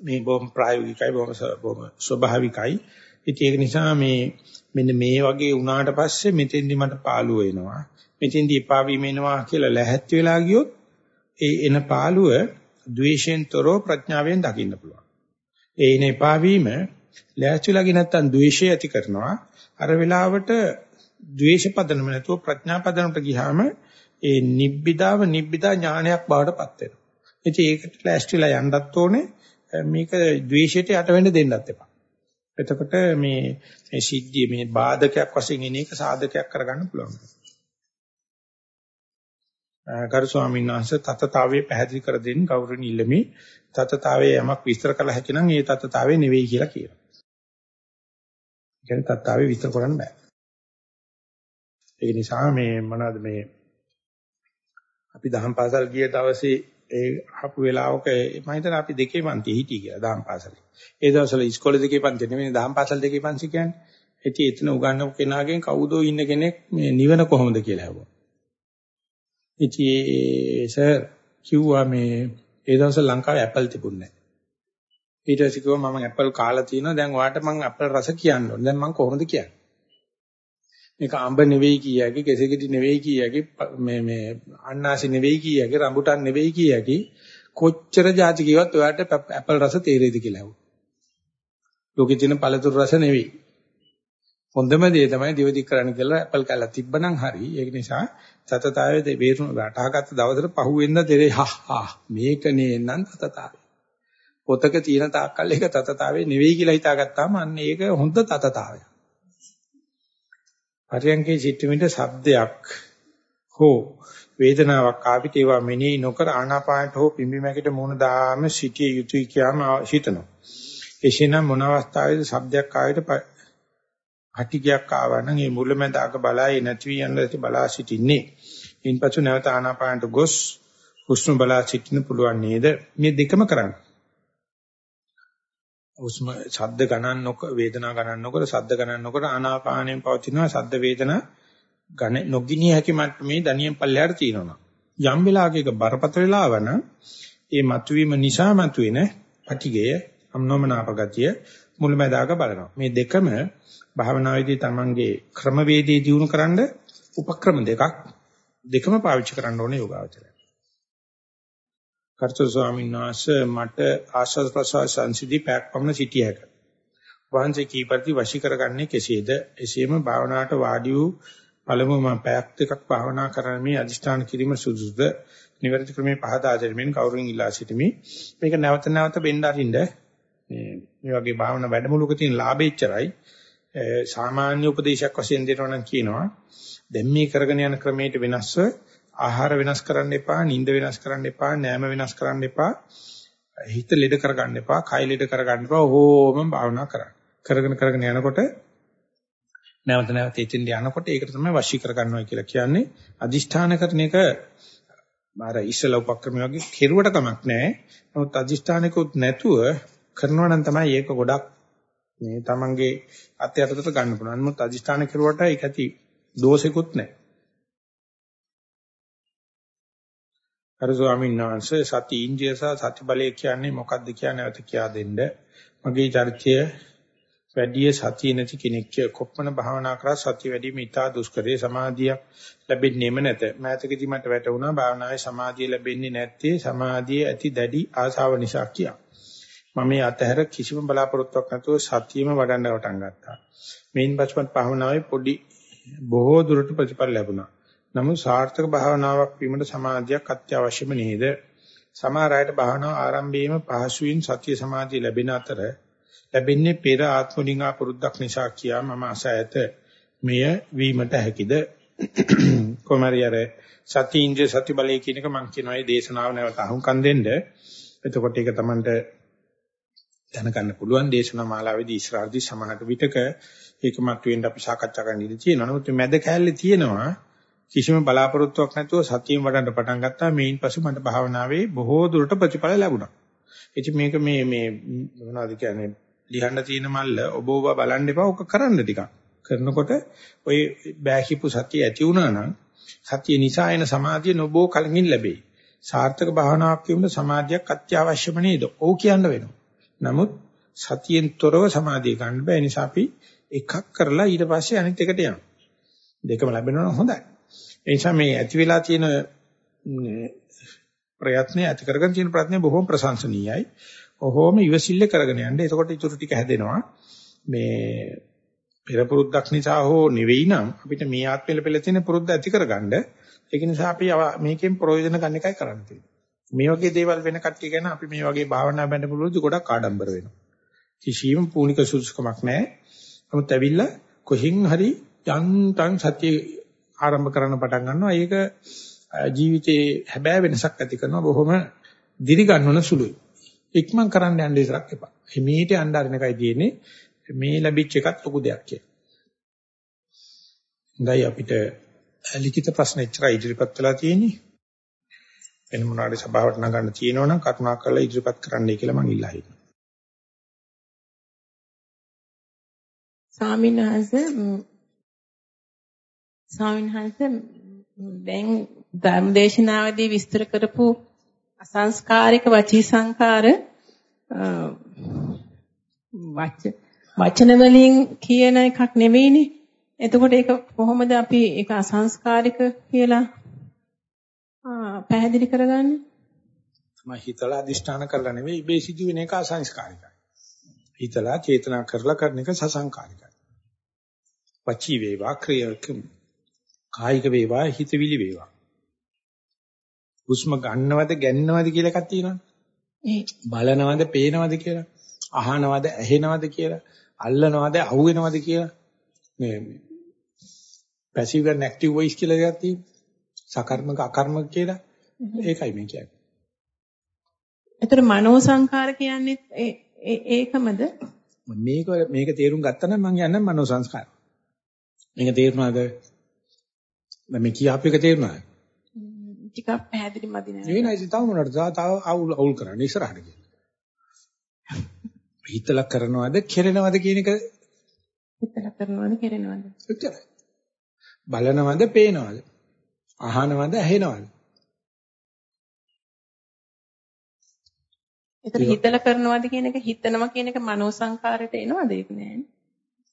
මේ බොහොම ප්‍රායෝගිකයි බොහොම ස්වභාවිකයි. ඉතින් ඒක නිසා මේ මෙන්න මේ වගේ වුණාට පස්සේ මෙතෙන්දි මට පාළුව එනවා. මෙතෙන්දී එපා වීම එනවා කියලා ලැහැත් වෙලා ගියොත් ඒ එන පාළුව ද්වේෂයෙන් තොරව ප්‍රඥාවෙන් දකින්න පුළුවන්. ඒ එන එපා වීම ලැහැත්විලා ගිය නැත්තම් ද්වේෂය ඇති කරනවා. අර වෙලාවට ද්වේෂ පදනම නැතුව ප්‍රඥා පදනමට ගියාම ඒ නිබ්බිදාව නිබ්බිදා ඥානයක් බවට පත් වෙනවා. ඉතින් ඒකට ලෑස්තිලා යන්නත් ඕනේ මේක ද්වේෂයට යට වෙන්න දෙන්නත් එපා. එතකොට මේ මේ සිද්ධිය මේ බාධකයක් වශයෙන් එන එක සාධකයක් කරගන්න පුළුවන්. ගරු ස්වාමීන් වහන්සේ තතතාවයේ පැහැදිලි කර දෙන්න කවුරුන් ඉල්ලමි. තතතාවයේ යමක් විස්තර කළ හැකි නම් ඒ තතතාවේ නෙවෙයි කියලා කියනවා. කියන්නේ තත්තාවේ විස්තර කරන්න බෑ. ඒ නිසා මේ මොනවද මේ අපි දහම් පාසල් ගිය දවසේ ඒ ආපු වෙලාවක මම හිතනවා අපි දෙකේ පන්ති හිටියේ කියලා දහම් පාසලේ. ඒ දවස්වල ඉස්කෝලේ දෙකේ පන්ති නෙමෙයි දහම් පාසල් දෙකේ පන්ති කියන්නේ. ඉතින් එතන උගන්වපු කෙනාගෙන් කවුදෝ ඉන්න කෙනෙක් මේ නිවන කොහොමද කියලා ඇහුවා. ඉතින් සර් කිව්වා මේ ඒ දවස්වල ලංකාවේ ඇපල් තිබුණේ නැහැ. ඊට පස්සේ කිව්වා මම ඇපල් කාලා තියෙනවා දැන් ඔයාලට මම ඇපල් රස කියන්න ඕනේ. දැන් මම කොහොමද කියන්නේ? මේක අඹ නෙවෙයි කියකි, කෙසෙකිටි නෙවෙයි කියකි, මේ මේ අන්නාසි නෙවෙයි කියකි, රඹුටන් නෙවෙයි කියකි. කොච්චර જાති කිව්වත් ඔයාලට ඇපල් රස තේරෙයිද කියලා ඇහුවා. ලෝකේ තියෙන පළතුරු රස නෙවෙයි. හොඳම දේ තමයි දිවදික් කරන්න කියලා ඇපල් කැල්ල තිබ්බනම් හරි. ඒක නිසා සතතාවයේ වේරුණ වටහාගත්ත දවසට පහුවෙන්ද දෙරේ හා හා මේක නේනම් සතතාවය. පොතක තියෙන තාක්කල් ඒක තතතාවේ නෙවෙයි කියලා හිතාගත්තාම අන්න ඒක හොඳ තතතාවයක්. පරියන්කේ සිටීමේට ශබ්දයක් හෝ වේදනාවක් ආපිට ඒවා මෙනෙහි නොකර ආනාපානට හෝ පිම්බිමැකිට මුහුණ දාම සිටිය යුතුයි කියම හිතනවා. එසේනම් මොන අවස්ථාවේද ශබ්දයක් ආයෙත් හටිගයක් ආවා නම් ඒ මුලමඳ අග බලායේ නැති වී යන බලා සිටින්නේ. ඉන්පසු නැවත ආනාපානට ගොස් හුස්ම බලා සිටින්න පුළුවන් නේද? මේ දෙකම කරන්න. උස්ම ශබ්ද ගණන් නොක වේදනා ගණන් නොකර ශබ්ද ගණන් නොකර ආනාපානයෙන් පවතිනවා ශබ්ද වේදනා ගණ නොගිනිය හැකි මට්ටමේ දනියෙන් පල්ලෙහාට තියෙනවා. යම් වෙලාවක බරපතල වෙලාවන ඒ මතුවීම නිසා මතුවෙන පටිගය අම්නෝමනාප ගතිය මුලමදාග බලනවා. මේ දෙකම භාවනාවේදී තමන්ගේ ක්‍රමවේදයේ දිනු කරන්න උපක්‍රම දෙකක් දෙකම පාවිච්චි කරන්න ඕනේ යෝගාවචරය. කර්තෘ ස්වාමීන් වහන්සේ මට ආශ්වාස ප්‍රශ්වාස සංසිද්ධි පැක් පමණ සිටිය හැක. වහන්සේ කීපර්ති වශී කරගන්නේ කෙසේද? එසේම භාවනාවට වාඩි වූ පළමුව මම පැයක් දෙකක් භාවනා කරන මේ අදිෂ්ඨාන කිරීම සුදුසුද? නිවැරදි ක්‍රමයේ පහදා දෙමින් කවුරුන් ඉල්ලා සිටිමි. මේක නැවත නැවත බෙන්න අරින්න මේ මේ වගේ භාවනා වැඩමුළුක තියෙන ලාභෙච්චරයි සාමාන්‍ය උපදේශයක් වශයෙන් දෙනවා නම් කියනවා දැන් මේ කරගෙන යන ක්‍රමයට වෙනස්ව ආහාර වෙනස් කරන්න එපා, නිින්ද වෙනස් කරන්න එපා, නෑම වෙනස් කරන්න එපා, හිත ලෙඩ කරගන්න එපා, කය ලෙඩ කරගන්න එපා. ඕම භාවනා කරන්න. කරගෙන කරගෙන යනකොට නැවත නැවත එතෙන්ට යනකොට ඒකට තමයි වශී කරගන්නවා කියලා කියන්නේ. අදිෂ්ඨාන කරන එක මාර ඉස්සල උපක්‍රම වගේ කෙරුවට කමක් නැහැ. නමුත් අදිෂ්ඨානිකුත් නැතුව කරනවා නම් තමයි ඒක ගොඩක් මේ තමන්ගේ අත්‍යවශ්‍යතට ගන්න පුළුවන්. නමුත් අදිෂ්ඨාන කෙරුවට ඒක ඇති දෝෂෙකුත් නැහැ. අර ස්වාමීන් වහන්සේ සති ඉන්ද්‍රිය සහ සති බලය කියන්නේ මොකක්ද කියන නැවත කියා දෙන්න. මගේ චර්චය වැඩි සතිය නැති කෙනෙක් කොප්පන භාවනා කරා සතිය වැඩි මිතා දුෂ්කරේ සමාධිය ලැබෙන්නේම නැත. මෑතකදී මට වැටුණා භාවනාවේ සමාධිය ලැබෙන්නේ නැත්තේ සමාධියේ ඇති දැඩි ආශාව නිසා කියා. මම මේ අතහැර කිසිම බලාපොරොත්තුවක් නැතුව සතියෙම වඩන්න පටන් ගත්තා. මේන් පස්පත් භාවනාවේ පොඩි බොහෝ දුරට ප්‍රතිඵල ලැබුණා. නමුත් සාර්ථක භාවනාවක් වීමට සමාධියක් අත්‍යවශ්‍යම නේද? සමහර අයට භාවනාව ආරම්භයේම පහසුවෙන් සතිය සමාධිය ලැබෙන අතර ලැබෙන්නේ පෙර ආත්මලිංගා පුරුද්දක් නිසා කියා මම අසයත මෙය වීමට හැකිද? කොමරියර සති ඉන්ද්‍රිය සති බලය කියන එක මම කියනවා මේ දේශනාව නැවත අහුම්කම් දෙන්න. එතකොට ඒක Tamanට දැනගන්න පුළුවන් දේශනා මාලාවේදී ඉස්සරහදී සමාහක විතක ඒක මතුවෙන්න අපි සාකච්ඡා කරන්න ඉඩ තියෙනවා. නමුත් මැද කැලේ තියෙනවා කිසිම බලාපොරොත්තුවක් නැතුව සතියෙන් වඩන්න පටන් ගත්තා මේන් පසු මට භාවනාවේ බොහෝ දුරට ප්‍රතිඵල ලැබුණා. ඉතින් මේක මේ මේ මොනවද කියන්නේ ලියන්න තියෙන මල්ල ඔබ ඔබ බලන්න එපා ඔක කරන්න ටිකක්. කරනකොට ඔය බෑහිපු සතිය ඇති වුණා නම් සතිය නිසා එන සමාධිය නොබෝ කලින් ලැබෙයි. සාර්ථක භාවනාවක් කියුණ සමාධියක් අත්‍යවශ්‍යම නේද? ඔව් කියන්න වෙනවා. නමුත් සතියෙන් තොරව සමාධිය ගන්න බෑ. නිසා අපි එකක් කරලා ඊට පස්සේ අනිත් එකට යනවා. දෙකම ලැබෙනවා හොඳයි. ඒ නිසා මේ ඇති වෙලා තියෙන ප්‍රයත්නය ඇති කරගෙන තියෙන ප්‍රයත්නය බොහොම ප්‍රශංසනීයයි. ඔහොම ඉවසිල්ල කරගෙන යන්න. එතකොට ඊටු ටික හැදෙනවා. මේ පෙර පුරුද්දක් නිසා හෝ නෙවෙයි නම් අපිට මේ ආත්මෙල පෙළ තියෙන පුරුද්ද ඇති කරගන්න ඒක නිසා අපි මේකෙන් ප්‍රයෝජන ගන්න එකයි කරන්න තියෙන්නේ. මේ වගේ දේවල් වෙන කට්ටිය ගැන අපි මේ වගේ භාවනා බඳ පුළුවන් ගොඩක් ආඩම්බර වෙනවා. කිසියම් පූනික සුසුකමක් නැහැ. නමුත් ඇවිල්ලා කොහින් හරි යන්තම් සත්‍ය ආරම්භ කරන්න පටන් ගන්නවා. ඒක ජීවිතේ හැබෑ වෙනසක් ඇති කරනවා. බොහොම දිරි ගන්නවන සුළුයි. ඉක්මන් කරන්න යන්න ඉස්සරක් එපා. හිමීට යන්න අරින එකයි තියෙන්නේ. මේ ලැබිච්ච එකත් ලොකු දෙයක් කියලා. හොඳයි අපිට ලිඛිත ප්‍රශ්න එච්චරයි ඉදිරිපත් වෙලා තියෙන්නේ. වෙන මොනවාරි සභාවට නගන්න තියෙනවනම් කරුණාකරලා ඉදිරිපත් කරන්නයි කියලා මම ඉල්ලා හිටියා. ස්වාමීන් වහන්සේ ස්වාමීන් වහන්සේ දැන් ධර්මදේශනාවේදී විස්තර කරපු අසංස්කාරික වචී සංකාර වචන වලින් කියන එකක් නෙවෙයිනේ. එතකොට ඒක කොහොමද අපි ඒක අසංස්කාරික කියලා පැහැදිලි කරගන්නේ? තමයි හිතලා අදිෂ්ඨාන කරලා නෙවෙයි ඉබේ සිදුවෙන එක අසංස්කාරිකයි. හිතලා චේතනා කරලා කරන එක සසංකාරිකයි. වචී වේවා ක්‍රියකම් කායික වේවා හිතවිලි වේවා. හුස්ම ගන්නවද ගැන්නවද කියලා එකක් තියෙනවනේ. බලනවද පේනවද කියලා. අහනවද ඇහෙනවද කියලා. අල්ලනවද අහුවෙනවද කියලා. මේ පැසිව් and ඇක්ටිව් වොයිස් කියලා එකක් තියෙනවා. සකර්මක අකර්මක කියලා. ඒකයි මේ කියන්නේ. එතකොට මනෝ සංකාර කියන්නේ ඒකමද? මේක මේක තේරුම් ගත්තා නම් මම යන්නම් මනෝ සංස්කාර. මේක තේරුණාද? මේ කියාප එක තේරුණාද? ටිකක් පැහැදිලි මදි නේද? ඒ නයි තව මොනවද? තව අවුල් අවුල් කරන්න ඉස්සරහට කියන. හිතලා කරනවද, කෙරෙනවද කියන එක හිතලා කරනවද, කෙරෙනවද? එච්චරයි. බලනවද, පේනවද? අහනවද, ඇහෙනවද? ඒතර හිතලා කරනවද කියන එක හිතනවා කියන එක මනෝ සංකාරයට එනවද ඒක නෑනේ.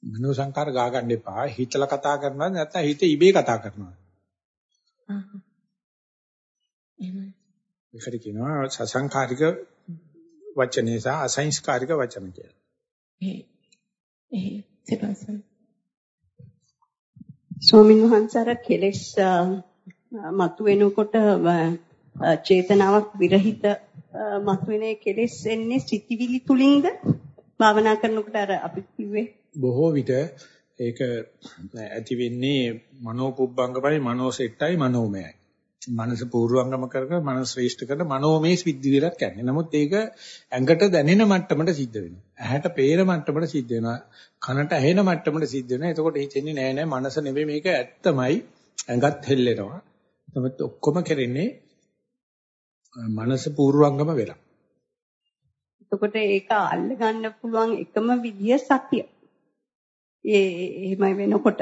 මනෝ සංකාර ගා ගන්න එපා. හිතලා කතා කරනවද නැත්නම් හිත ඉබේ කතා කරනවද? එහෙමයි. ඒකට කියනවා සසංකාරික වචනේ සහ අසංස්කාරික වචන කියලා. ඒ ඒ සිතසන්. ස්වාමීන් වහන්සේ කෙලෙස් මතුවෙනකොට චේතනාවක් විරහිත මතුවෙන කෙලෙස් එන්නේ සිතිවිලි තුලින්ද භාවනා කරනකොට අර අපි කිව්වේ බොහෝ විට ඒක ඇති වෙන්නේ මනෝපුබ්බංගමයි මනෝසෙට්ටයි මනෝමයයි. මනස පූර්වංගම කර කර මනස ශ්‍රේෂ්ඨ කරන මනෝමය සිද්ධ විලක් කියන්නේ. නමුත් ඒක ඇඟට දැනෙන මට්ටමට සිද්ධ වෙනවා. ඇහැට පේන මට්ටමට සිද්ධ වෙනවා. කනට ඇහෙන මට්ටමට සිද්ධ වෙනවා. එතකොට හිතෙන්නේ නෑ නෑ මනස නෙවෙයි මේක ඇත්තමයි. ඇඟත් හෙල්ලෙනවා. නමුත් ඔක්කොම කරන්නේ මනස පූර්වංගම වෙලා. එතකොට ඒක අල්ල ගන්න පුළුවන් එකම විදිය සතිය. ඒ එහෙමයි වෙනකොට.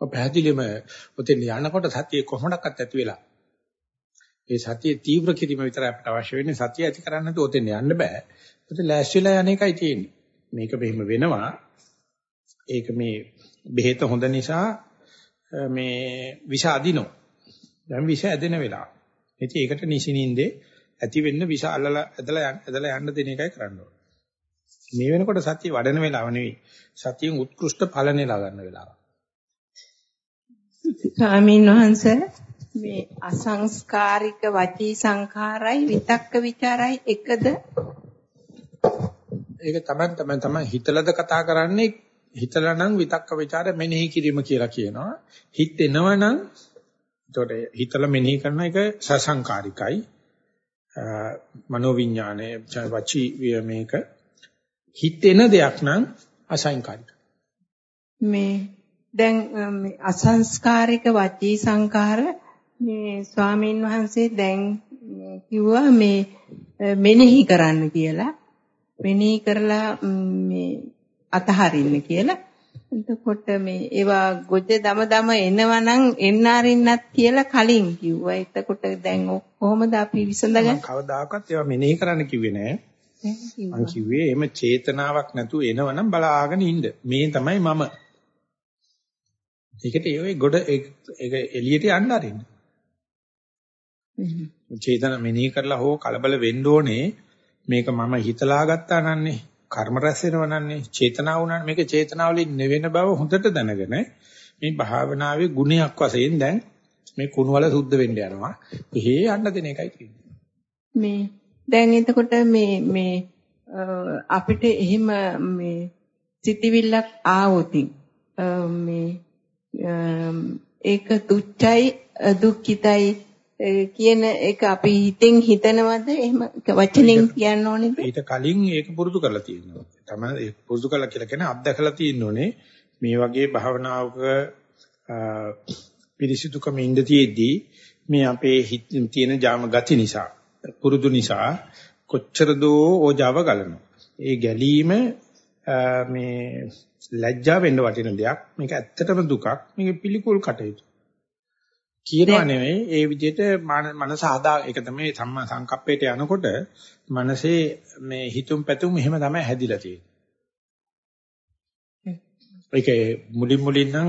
ඔය පැහැදිලිම ඔතෙන් යනකොට සතිය කොහොමඩක්වත් ඇති වෙලා. ඒ සතිය තීව්‍ර කිරීම විතරයි අපිට අවශ්‍ය වෙන්නේ. සතිය ඇති කරන්න නැතුව ඔතෙන් යන්න බෑ. ඔතන ලෑස්තිලා යන එකයි තියෙන්නේ. මේක මෙහෙම වෙනවා. ඒක මේ බෙහෙත හොඳ නිසා මේ විෂ අදිනෝ. දැන් විෂ ඇදෙන වෙලාව. ඉතින් ඒකට නිසිනින්දේ ඇති වෙන්න විෂ අල්ලලා ඇදලා යන්න ඇදලා යන්න දෙන එකයි කරන්න ඕනේ. මේ වෙනකොට සතිය වඩන වෙලාව නෙවෙයි. සතියෙන් උත්කෘෂ්ඨ ඵලනේ ලා ගන්න වෙලාව. ස්වාමීන් වහන්සේ මේ අසංස්කාරික වචී සංඛාරයි විතක්ක ਵਿਚාරයි එකද? ඒක තමයි තමයි තමයි හිතලද කතා කරන්නේ හිතලා නම් විතක්ක ਵਿਚාර මෙනෙහි කිරීම කියලා කියනවා. හිත එනවනම් එතකොට හිතලා මෙනෙහි කරන එක සසංකාරිකයි. මනෝවිඤ්ඤාණය වචී මේක හිතෙන දෙයක් නම් අසංකාරිකයි. මේ දැන් අසංස්කාරික වචී සංකාර මේ ස්වාමීන් වහන්සේ දැන් කිව්වා මේ මෙනෙහි කරන්න කියලා මෙනෙහි කරලා මේ අතහරින්න කියලා එතකොට මේ ඒවා ගොජ දම දම එනවනම් එන්න අරින්නත් කියලා කලින් කිව්වා. එතකොට දැන් කොහොමද අපි විසඳගන්නේ? කවදාකවත් ඒවා මෙනෙහි කරන්න කිව්වේ නෑ. මං කිව්වේ එහෙම චේතනාවක් නැතුව එනවනම් බලාගෙන ඉන්න. මේ තමයි මම. ඒකට ඒ ගොඩ ඒක එළියට යන්න අරින්න. චේතන මෙනෙහි කරලා හෝ කලබල වෙන්න ඕනේ මේක මම හිතලා ගත්තා නන්නේ කර්ම රැස් වෙනවනන්නේ චේතනාව උනන්නේ මේක චේතනාවලින් නෙවෙන බව හොඳට දැනගෙන මේ භාවනාවේ ගුණයක් වශයෙන් දැන් මේ කුණුවල සුද්ධ වෙන්න යනවා. එහෙ යන්න දෙන එකයි තියෙන්නේ. මේ දැන් එතකොට මේ මේ අපිට එහෙම මේ සිතිවිල්ලක් ආවොතින් මේ ඒක තුච්චයි දුක්ඛිතයි කියන එක අපි හිතෙන් හිතනවද? එහෙම වචනෙන් කියන්න ඕනේද ඊට කලින් ඒක පුරුදු කරලා තියෙනවා. තමයි ඒක පුරුදු කරලා කියලා කියන්නේ අත්දැකලා තියෙන්න මේ වගේ භාවනාවක පිරිසිදුකම ඉඳතියෙදී මේ අපේ තියෙන ජාම ගති නිසා පුරුදු නිසා කොච්චර දෝ ඕජාව ගලනවා ඒ ගැලීම මේ ලැජ්ජා වෙන්න වටින දෙයක් මේක ඇත්තටම දුකක් මේක පිළිකුල් කටයුතු කියනවා නෙවෙයි ඒ විදිහට මනස හදා ඒක තමයි සම්මා සංකප්පයට යනකොට මනසේ මේ හිතුම් පැතුම් එහෙම තමයි හැදිලා තියෙන්නේ. ඒක මුලින් මුලින් නම්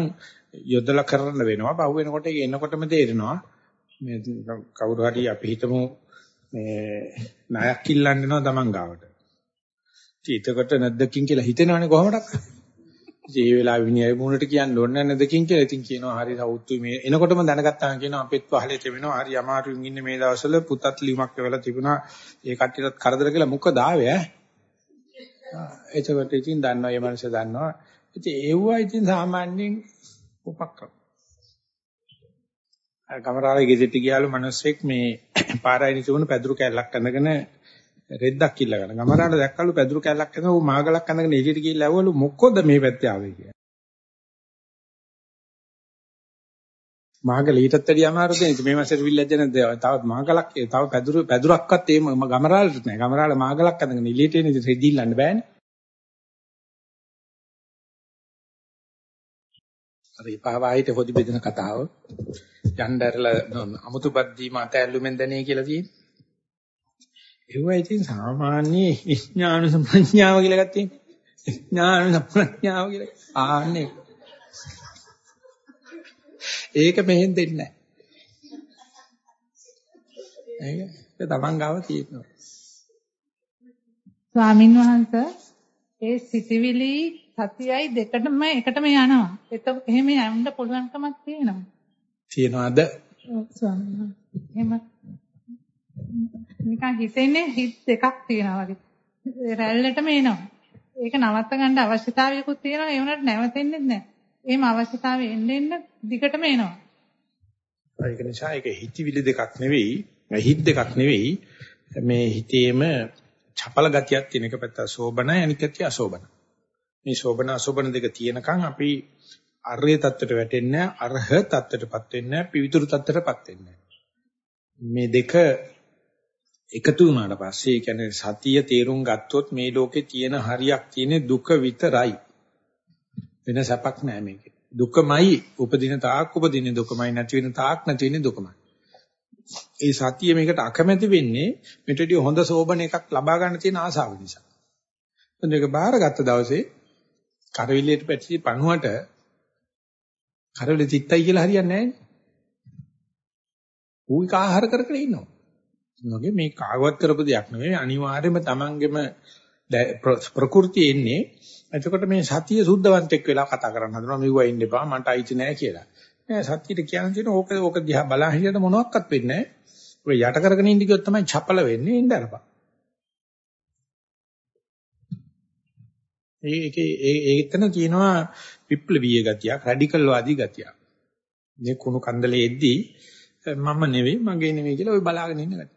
යොදලා කරන්න වෙනවා. පහු වෙනකොට ඒක එනකොටම තේරෙනවා. මේ කවුරු හරි අපි හිතමු මේ ණයක් කිල්ලන්න යනවා Taman ගාවට. ඉතින් එතකොට නැද්දකින් කියලා හිතෙනවනේ කොහොමද? ඉතින් ඒ වෙලාවේ විනයයි මුණට කියන්න ඕනේ නැද්දකින් කියලා. ඉතින් කියනවා හරි සෞත්තු මේ එනකොටම දැනගත්තාම කියනවා අපෙත් පහලේ තෙමෙනවා. හරි අමාරුවෙන් ඉන්නේ මේ දවස්වල පුතත් ලියුමක් වෙලා තිබුණා. ඒ කට්ටියටත් කරදර කියලා මොකද ආවේ ඈ? එතකොට ඉතින් දන්නවා මේ මනුස්සය දන්නවා. ඉතින් ඒවුවා ඉතින් සාමාන්‍යයෙන් උපක්‍රම. කමරාවේ ගෙදෙට්ට ගියාලු මිනිස්සෙක් මේ <clears throat> පාරයි තිබුණ පැදුරු කැල්ලක් අඳගෙන රෙද්දක් කිල්ල ගන්න. ගමරාට දැක්කලු පැදුරු කැල්ලක් අඳගෙන ඌ මාගලක් අඳගෙන එළියට ගිහිල්ලා ඇව්වලු මොකද මේ පැත්තේ ආවේ කියලා. මාගල ඊටත් වැඩි අමාරුද නේ මේ මාසෙට විල්ලජ්ජ නැද්ද තව මාගලක් තව පැදුරු පැදුරක්වත් ඒ ගමරාලට නෑ ගමරාල මාගලක් අඳගෙන එළියට එන ඉතින් රෙදිල්ලන්න බෑනේ අර ඉපහවාහිත හොදි බෙදෙන කතාව යnderලා අමුතු බද්දීම අතැල්ලුමෙන් දැනේ කියලා තියෙන්නේ ඒවා ඉතින් සාමාන්‍ය විඥාන සම්ප්‍රඥාව කියලා එකක් තියෙනවා. විඥාන සම්ප්‍රඥාව කියලා. ආන්නේ. ඒක මෙහෙන් දෙන්නේ නැහැ. ඒක තමන් ගාව තියෙනවා. ස්වාමින් වහන්සේ ඒ සිටිවිලි සතියයි දෙකටම එකටම යනවා. ඒක එහෙම යන්න පුළුවන්කමක් තියෙනවා. තියනවාද? ස්වාමීන් වහන්සේ. නිකන් හිතෙන්නේ හිත දෙකක් තියෙනවා වගේ. රැල්ලටම එනවා. ඒක නවත්ත ගන්න අවශ්‍යතාවයකුත් තියෙනවා. ඒ වුණාට නැවතෙන්නේ නැහැ. එහෙම අවශ්‍යතාවය එන්න එන්න දිගටම එනවා. ඒක නිසා ඒක හිතවිලි දෙකක් නෙවෙයි, හිත දෙකක් නෙවෙයි. මේ හිතේම චපල ගතියක් තියෙන එක පැත්ත සෝබනයි අනිත් පැත්ත අසෝබන. මේ ශෝබන අශෝබන දෙක තියෙනකන් අපි අරය தත්තට වැටෙන්නේ අරහ தත්තටපත් වෙන්නේ පිවිතුරු தත්තටපත් වෙන්නේ මේ දෙක එකතු වුණාට පස්සේ ඒ කියන්නේ සතිය තේරුම් ගත්තොත් මේ ලෝකේ තියෙන හරියක් තියෙන දුක විතරයි. වෙන සැපක් නෑ මේකේ. දුකමයි උපදින තාක් උපදින දුකමයි නැති වෙන තාක් නැති වෙන දුකමයි. ඒ සතිය මේකට අකමැති වෙන්නේ මෙතනදී හොඳ සෝබන එකක් ලබා ගන්න තියෙන ආසාව නිසා. මොකද ඒක බාරගත්ත දවසේ කරවිලියට පැටි පණුවට කරවිලි තිත්තයි කියලා හරියන්නේ නැහැ. ඌ එක ආහාර කර කර ඉන්නවා. වගේ මේ කාගවත් කරපු දෙයක් නෙවෙයි අනිවාර්යයෙන්ම Tamanගෙම ප්‍රകൃතිය එන්නේ එතකොට මේ සතිය සුද්ධවන්තෙක් වෙලා කතා කරන්න හදනවා මෙව්වා ඉන්න එපා මට අයිති නෑ කියලා. නෑ සතියට කියන්න තියෙන ඕක ඕක දිහා බලා හිටියට මොනවත් වෙන්නේ නෑ. ඔය යට කරගෙන ඉඳ ගියොත් තමයි චපල වෙන්නේ ඉන්න අරපන්. ඒකේ ඒ එතන කියනවා විප්ලවීය ගතියක් රැඩිකල් වාදී ගතියක්. මේ කුණු කන්දලේ එද්දී මම නෙවෙයි මගේ නෙවෙයි කියලා ඔය බලාගෙන ඉන්න ගතිය.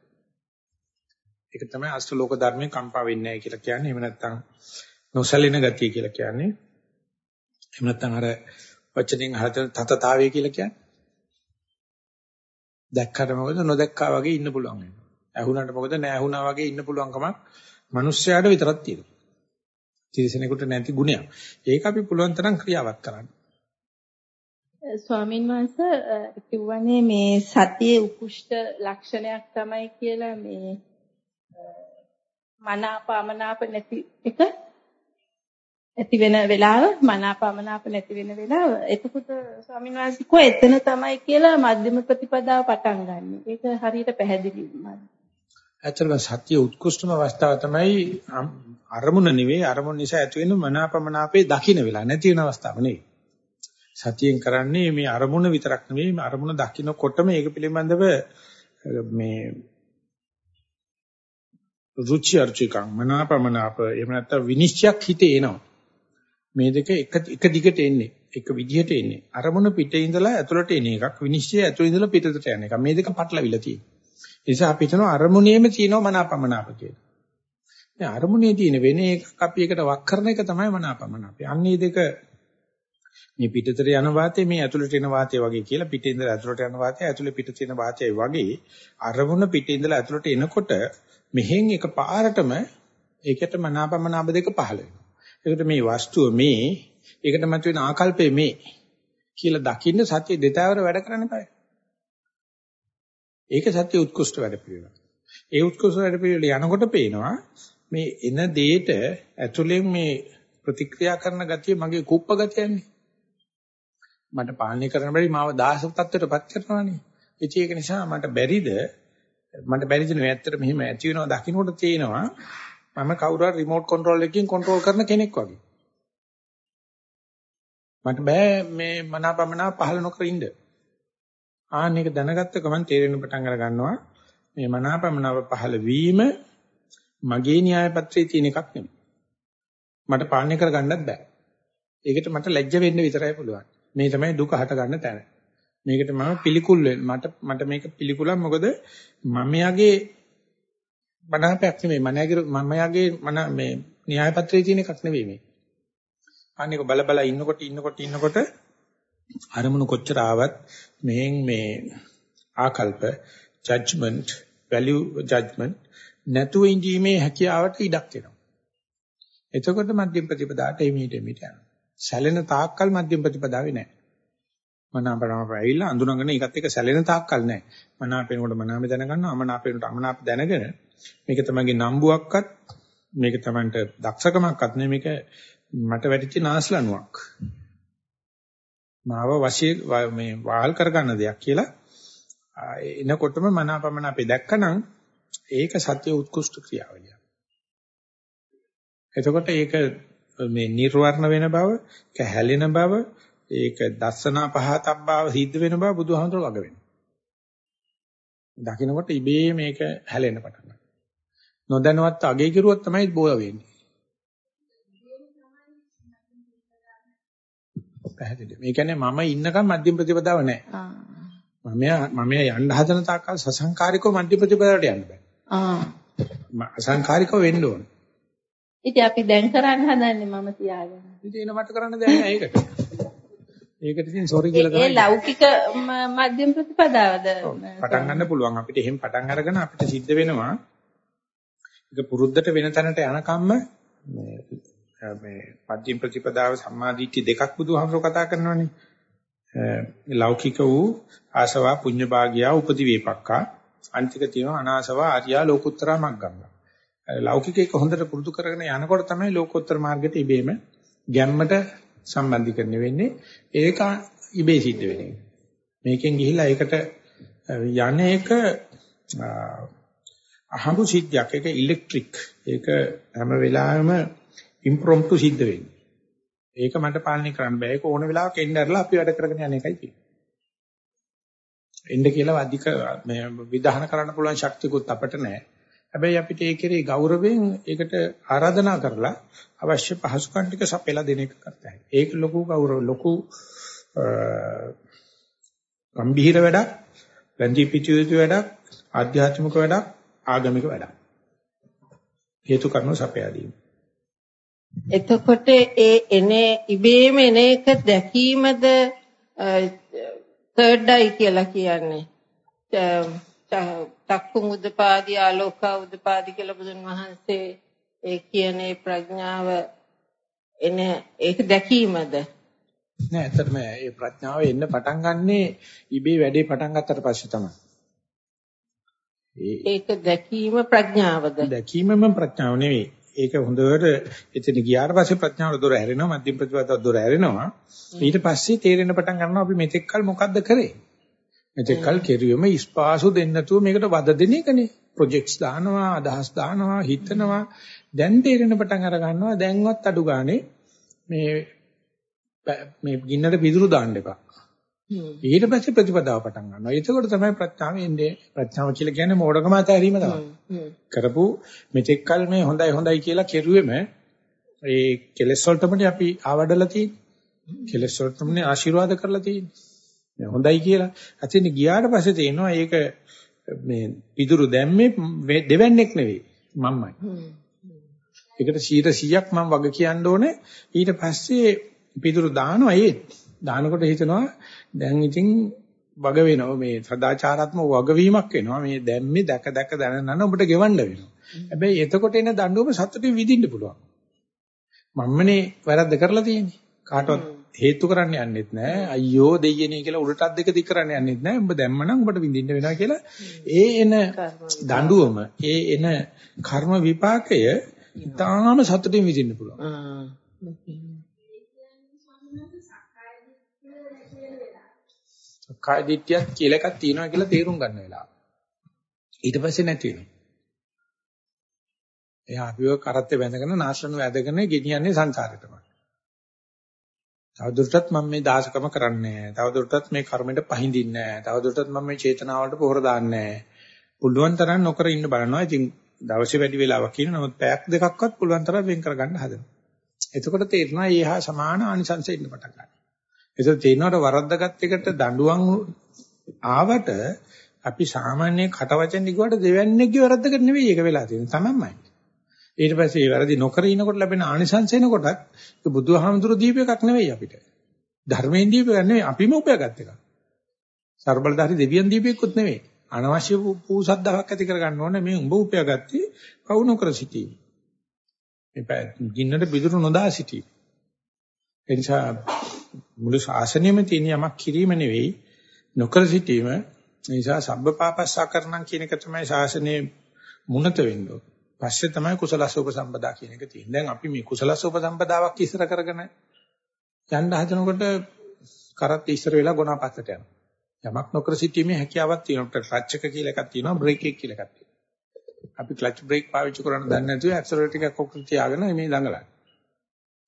ඒක තමයි අෂ්ටලෝක ධර්මයේ කම්පා වෙන්නේ නැහැ කියලා කියන්නේ. එහෙම නැත්නම් නොසැලෙන ගතිය කියලා කියන්නේ. එහෙම නැත්නම් අර වචනෙන් හතර තතතාවය කියලා කියන්නේ. දැක්කට මොකද නොදැක්කා වගේ ඉන්න පුළුවන් වෙනවා. ඇහුණාට මොකද නැහැ වගේ ඉන්න පුළුවන්කමක් මිනිස්යාට විතරක් තියෙනවා. තිරසනෙකුට නැති ගුණයක්. ඒක අපි පුළුවන් තරම් ක්‍රියාවත් කරන්න. ස්වාමින් වහන්සේ කිව්වනේ මේ සතියේ උකුෂ්ඨ ලක්ෂණයක් තමයි කියලා මේ මනාපමනාප නැති එක ඇති වෙන වෙලාව මනාපමනාප නැති වෙන වෙලාව එතකොට ස්වාමීන් වහන්සේ කො එතන තමයි කියලා මධ්‍යම ප්‍රතිපදාව පටන් ගන්න. ඒක හරියට පැහැදිලි වුණා. ඇත්තටම සත්‍ය උත්කෘෂ්ඨම අවස්ථාව තමයි අරමුණ නෙවෙයි අරමුණ නිසා ඇති වෙන මනාපමනාපේ දකින්න වෙලා නැති වෙන අවස්ථාව නෙවෙයි. සතියෙන් කරන්නේ මේ අරමුණ විතරක් නෙවෙයි මේ අරමුණ දකින්නකොටම ඒක පිළිබඳව මේ රුචි අරුචිකම් මනාපමනාප එහෙම නැත්නම් විනිශ්චයක් හිතේ එනවා. මේ දෙක එක එක දිගට එන්නේ එක විදිහට එන්නේ. අරමුණ පිටේ ඉඳලා ඇතුළට එන එකක් විනිශ්චය ඇතුළේ ඉඳලා පිටතට යන එකක්. මේ දෙක පටලවිලා තියෙනවා. ඒ නිසා අපි හිතනවා අරමුණේම තියෙනවා මනාපමනාප කියලා. මේ අරමුණේ තියෙන වෙන එකක් අපි එකට වක් කරන එක තමයි මනාපමනාපය. අන්නේ දෙක මේ පිටතට යන වාතය මේ ඇතුළට එන වාතය වගේ කියලා පිටින් ඉඳලා ඇතුළට යන වාතය ඇතුළේ පිටත එන වාතය වගේ අරමුණ පිටින් ඉඳලා ඇතුළට එනකොට මෙහෙන් එක පාරටම ඒකට මනාපමනාප දෙක පහළ වෙනවා. ඒකට මේ වස්තුව මේ ඒකට මතුවෙන ආකල්පය මේ කියලා දකින්න සත්‍ය දෙතාවර වැඩ කරන්න බෑ. ඒක සත්‍ය උත්කෘෂ්ඨ වැඩ පිළිවෙල. ඒ උත්කෘෂ්ඨ වැඩ පිළිවෙල යනකොට පේනවා මේ එන දෙයට ඇතුලෙන් මේ ප්‍රතික්‍රියා කරන ගතිය මගේ කුප්ප ගතියන්නේ. මට පාලනය කරන්න බැරි මාව දාස තත්ත්වයටපත් කරනවානේ. ඒක නිසා මට බැරිද මට බැරිද නේ ඇත්තට මෙහෙම ඇති වෙනවා දකින්නකොට තේනවා මම කවුරු හරි රිමෝට් කන්ට්‍රෝල් එකකින් කන්ට්‍රෝල් කරන කෙනෙක් වගේ. මට බෑ මේ මනාපමනා පහල නොකර ඉන්න. ආන්න එක දැනගත්ත ගමන් තේරෙන පටන් අර ගන්නවා මේ මනාපමනාව පහල වීම මගේ න්‍යාය පත්‍රයේ තියෙන එකක් නෙමෙයි. මට පාලනය කරගන්නත් බෑ. ඒකට මට ලැජ්ජ වෙන්න විතරයි පුළුවන්. මේ තමයි දුක හට ගන්න තැන. මේකට මම පිළිකුල් මට මට මේක පිළිකුලක් මොකද මම යගේ මනාපයක් නෙමෙයි මනයාගේ මමයාගේ මන මේ න්‍යාය පත්‍රයේ තියෙන එකක් නෙවෙයි මේ. අනේක බල බල ඉන්නකොට ඉන්නකොට ඉන්නකොට අරමුණු කොච්චර ආවත් මෙහෙන් මේ ආකල්ප judgment value judgment නැතුව ඉඳීමේ හැකියාවට ඉඩක් එනවා. එතකොට මධ්‍යම ප්‍රතිපදාට එමෙහිට එමෙහිට යනවා. සැලෙන තාක්කල් මධ්‍යම ප්‍රතිපදාවේ නැහැ. මනාපරම ඇවිල්ලා අඳුනගෙන ඒකත් එක්ක සැලෙන තාක්කල් නැහැ. මනාපේනකොට මනාප දැනගන්නවා අමනාපේනකොට අමනාප දැනගෙන මේක තමයි නම්බුවක්වත් මේක තමන්ට දක්ෂකමක්වත් නෙමෙයි මේක මට වැටිච්ච නාස්ලනුවක්. මාව වශී මේ වාල් කරගන්න දෙයක් කියලා එනකොටම මනාපමන අපි දැක්කනම් ඒක සත්‍ය උත්කෘෂ්ඨ ක්‍රියාවලිය. එතකොට ඒක මේ නිර්වර්ණ වෙන බව, ඒක හැලෙන බව, ඒක දස්සනා පහතබ්බාව සිද්ධ වෙන බව බුදුහාමුදුරුවෝ වග වෙනවා. දකින්නකොට ඉබේ මේක හැලෙන්න පටන් ගන්නවා. නොදැනුවත් අගේ කිරුවොත් තමයි බෝල වෙන්නේ. පැහැදිලි. මේ කියන්නේ මම ඉන්නකම් මධ්‍යම ප්‍රතිපදාව නැහැ. මම මම යන්න හදන තාක්කල් සසංකාරිකව මධ්‍ය ප්‍රතිපදාවට යන්න බෑ. ආ. අසංකාරිකව වෙන්න ඕන. ඉතින් අපි දැන් කරන්න හදන්නේ මම තියාගෙන. ඉතින් එන මට කරන්න දෙයක් නැහැ ඒකට. ඒකට ඉතින් සෝරි කියලා තමයි. ඒ ලෞකික මධ්‍යම ප්‍රතිපදාවද? පටන් ගන්න පුළුවන් අපිට එහෙම පටන් අරගෙන අපිට සිද්ධ වෙනවා ඒක පුරුද්දට වෙන තැනට යනකම්ම මේ මේ මධ්‍යම ප්‍රතිපදාව සම්මාදිට්ඨි දෙකක් බුදුහාමරෝ කතා කරනවානේ. ලෞකික වූ ආසවා පුඤ්ඤ භාගියා උපදි වේපක්කා අන්තික තියෙනවා අනාසවා ආර්යා ලෝකුත්තරා මග්ගංග. ලෞකිකේක හොඳට පුරුදු කරගෙන යනකොට තමයි ලෝකෝත්තර මාර්ගයට ඉබේම ගැම්මට සම්බන්ධීකරණය වෙන්නේ. ඒක ඉබේ සිද්ධ වෙන්නේ. මේකෙන් ගිහිල්ලා ඒකට යන එක අහඹු සිද්ධියක්. ඒක ඉලෙක්ට්‍රික්. ඒක හැම වෙලාවෙම ඉම්ප්‍රොම්ප්ටු සිද්ධ වෙන්නේ. ඒක මට පාලනය කරන්න බෑ. ඒක ඕන වෙලාවක එන්න ඇරලා අපි වැඩ කරගෙන යන එකයි තියෙන්නේ. එන්න කියලා අධික මේ විධාන කරන්න පුළුවන් ශක්තියකුත් අපිට නැහැ. හැබැයි අපිට ඒ කෙරේ ගෞරවයෙන් ඒකට ආරාධනා කරලා අවශ්‍ය පහසුකම් ටික සපයලා දෙන එක කරතයි. ඒක ලොකු ගෞරව ලොකු ගම්භීර වැඩක්, රැඳී පිටියුතු වැඩක්, ආධ්‍යාත්මික වැඩක්, ආගමික වැඩක්. හේතු කාරණා සපයා දීම. එතකොට ඒ එනේ ඉබේම එන එක දැකීමද third eye කියලා කියන්නේ. චක්කුම් උදපාදී ආලෝක උදපාදී කියලා බුදුන් වහන්සේ ඒ කියන්නේ ප්‍රඥාව එන ඒක දැකීමද? නෑ ඇත්තටම මේ ප්‍රඥාව එන්න පටන් ගන්නෙ ඉබේ වැඩේ පටන් ගත්තට පස්සේ තමයි. ඒක දැකීම ප්‍රඥාවද? දැකීමම ප්‍රඥාව නෙවෙයි ඒක හොඳට එතන ගියාට පස්සේ ප්‍රඥාව දොර ඇරෙනවා මධ්‍යම ප්‍රතිපදාව දොර ඇරෙනවා ඊට පස්සේ තේරෙන්න පටන් ගන්නවා අපි මෙතෙක් කල මොකද්ද කරේ? මෙතෙක් කල කෙරුවෙම ඉස්පාසු දෙන්න නැතුව මේකට වද දෙන එකනේ. ප්‍රොජෙක්ට්ස් දානවා අදහස් දානවා හිතනවා. දැන් තේරෙන පටන් අර ගන්නවා. දැන්වත් අඩු ගානේ මේ මේ ගින්නට පිදුරු දාන්න එපා ඊට පස්සේ ප්‍රතිපදාව පටන් ගන්නවා. එතකොට තමයි ප්‍රඥාව එන්නේ. ප්‍රඥාව කියලා කියන්නේ මෝඩකම අතහැරීම තමයි. කරපු මෙතෙක් කල මේ හොඳයි හොඳයි කියලා කෙරුවෙම ඒ කෙලෙස් වලටමනේ අපි ආවඩලා තියෙන්නේ. කෙලෙස් වලටමනේ ආශිර්වාද කරලා තියෙන්නේ. හොඳයි කියලා. අතින් ගියාට පස්සේ තේනවා ඒක මේ පිදුරු දැම්මේ දෙවන්නේක් නෙවෙයි. මම්මයි. ඒකට 100ක් මම වග කියන්න ඕනේ. ඊට පස්සේ පිදුරු දානවා ඒත්. දානකොට හිතනවා දැන් ඉතින් වග වෙනවා මේ සදාචාරාත්මක වගවීමක් වෙනවා මේ දැම්මේ දැක දැක දැනනන ඔබට ගෙවන්න වෙනවා. හැබැයි එතකොට එන දඬුවම සතුටින් විඳින්න පුළුවන්. මම්මනේ වැරද්ද කරලා තියෙන්නේ. කාටවත් හේතු කරන්න යන්නෙත් නෑ. අයියෝ දෙයියනේ කියලා උඩටත් දෙක දික් කරන්න යන්නෙත් නෑ. උඹ දැම්මනම් උඹට විඳින්න වෙනවා කියලා ඒ එන දඬුවම ඒ එන කර්ම විපාකය ඊටාම සතුටින් විඳින්න පුළුවන්. සක්කාය දිට්ඨියක් කියලා එකක් තියෙනවා කියලා තේරුම් ගන්න වෙලාව. ඊට පස්සේ නැති වෙනවා. එයා අපිව කරත්තේ බැඳගෙන නාශන වැදගෙන ගෙනියන්නේ සංසාරෙටම. තවදුරටත් මම මේ දාසකම කරන්නේ නැහැ. තවදුරටත් මේ කර්මෙට පහඳින්නේ නැහැ. තවදුරටත් මම මේ චේතනාවලට පොහොර දාන්නේ නැහැ. පුළුවන් තරම් නොකර ඉන්න බලනවා. ඉතින් දවසේ වැඩි වෙලාවක් ඉන්න නමුත් පැයක් දෙකක්වත් පුළුවන් තරම් වෙන් කරගන්න හදනවා. එතකොට තේරෙනවා ඊහා සමාන ආනිසංසෙ ඉන්න පටන් ගන්නවා. ඒක තේනවට වරද්දාගත් එකට දඬුවම් ආවට අපි සාමාන්‍ය කට වචන දිගුවට දෙවන්නේගේ වරද්දකට නෙවෙයි ඒක වෙලා තියෙන්නේ තමන්මයි. ඊට පස්සේ ඒ වැරදි නොකර ඉනකොට ලැබෙන ආනිසංස එනකොටත් ඒක බුදුහාමුදුරු දීප එකක් නෙවෙයි අපිට. ධර්මයෙන් දීප එකක් නෙවෙයි අපිම උපයාගත් එකක්. ਸਰබලධාරි දෙවියන් දීප එකකුත් නෙවෙයි. අනවශ්‍ය පූසද්දාවක් ඇති කරගන්න ඕනේ මේ උඹ උපයාගත්තේ පවු නොකර සිටීම. මේ ගින්නට බිදුරු නොදා සිටීම. එනිසා මුළු ශාසනයෙම තියෙන යමක් කිරීම නෙවෙයි නොකර සිටීම නිසා සබ්බපාපස්සාකරණම් කියන එක තමයි ශාසනයේ මුනත වෙන්න ඕන. පස්සේ තමයි කුසලස උපසම්පදා කියන එක තියෙන්නේ. දැන් අපි මේ කුසලස උපසම්පදාවක් ඉස්සර කරගෙන යන්න හදනකොට කරත් ඉස්සර වෙලා ගොනා පස්සට යනවා. යමක් නොකර සිටීමේ හැකියාවක් තියෙනවා. ක්ලච් එක කියලා එකක් තියෙනවා, බ්‍රේක් එක කියලා එකක් තියෙනවා. අපි ක්ලච් බ්‍රේක් පාවිච්චි කරන්න දන්නේ නැතුව ඇක්සලරේටර් එකක් ඔක්කොම තියාගෙන මේ දඟලන්නේ.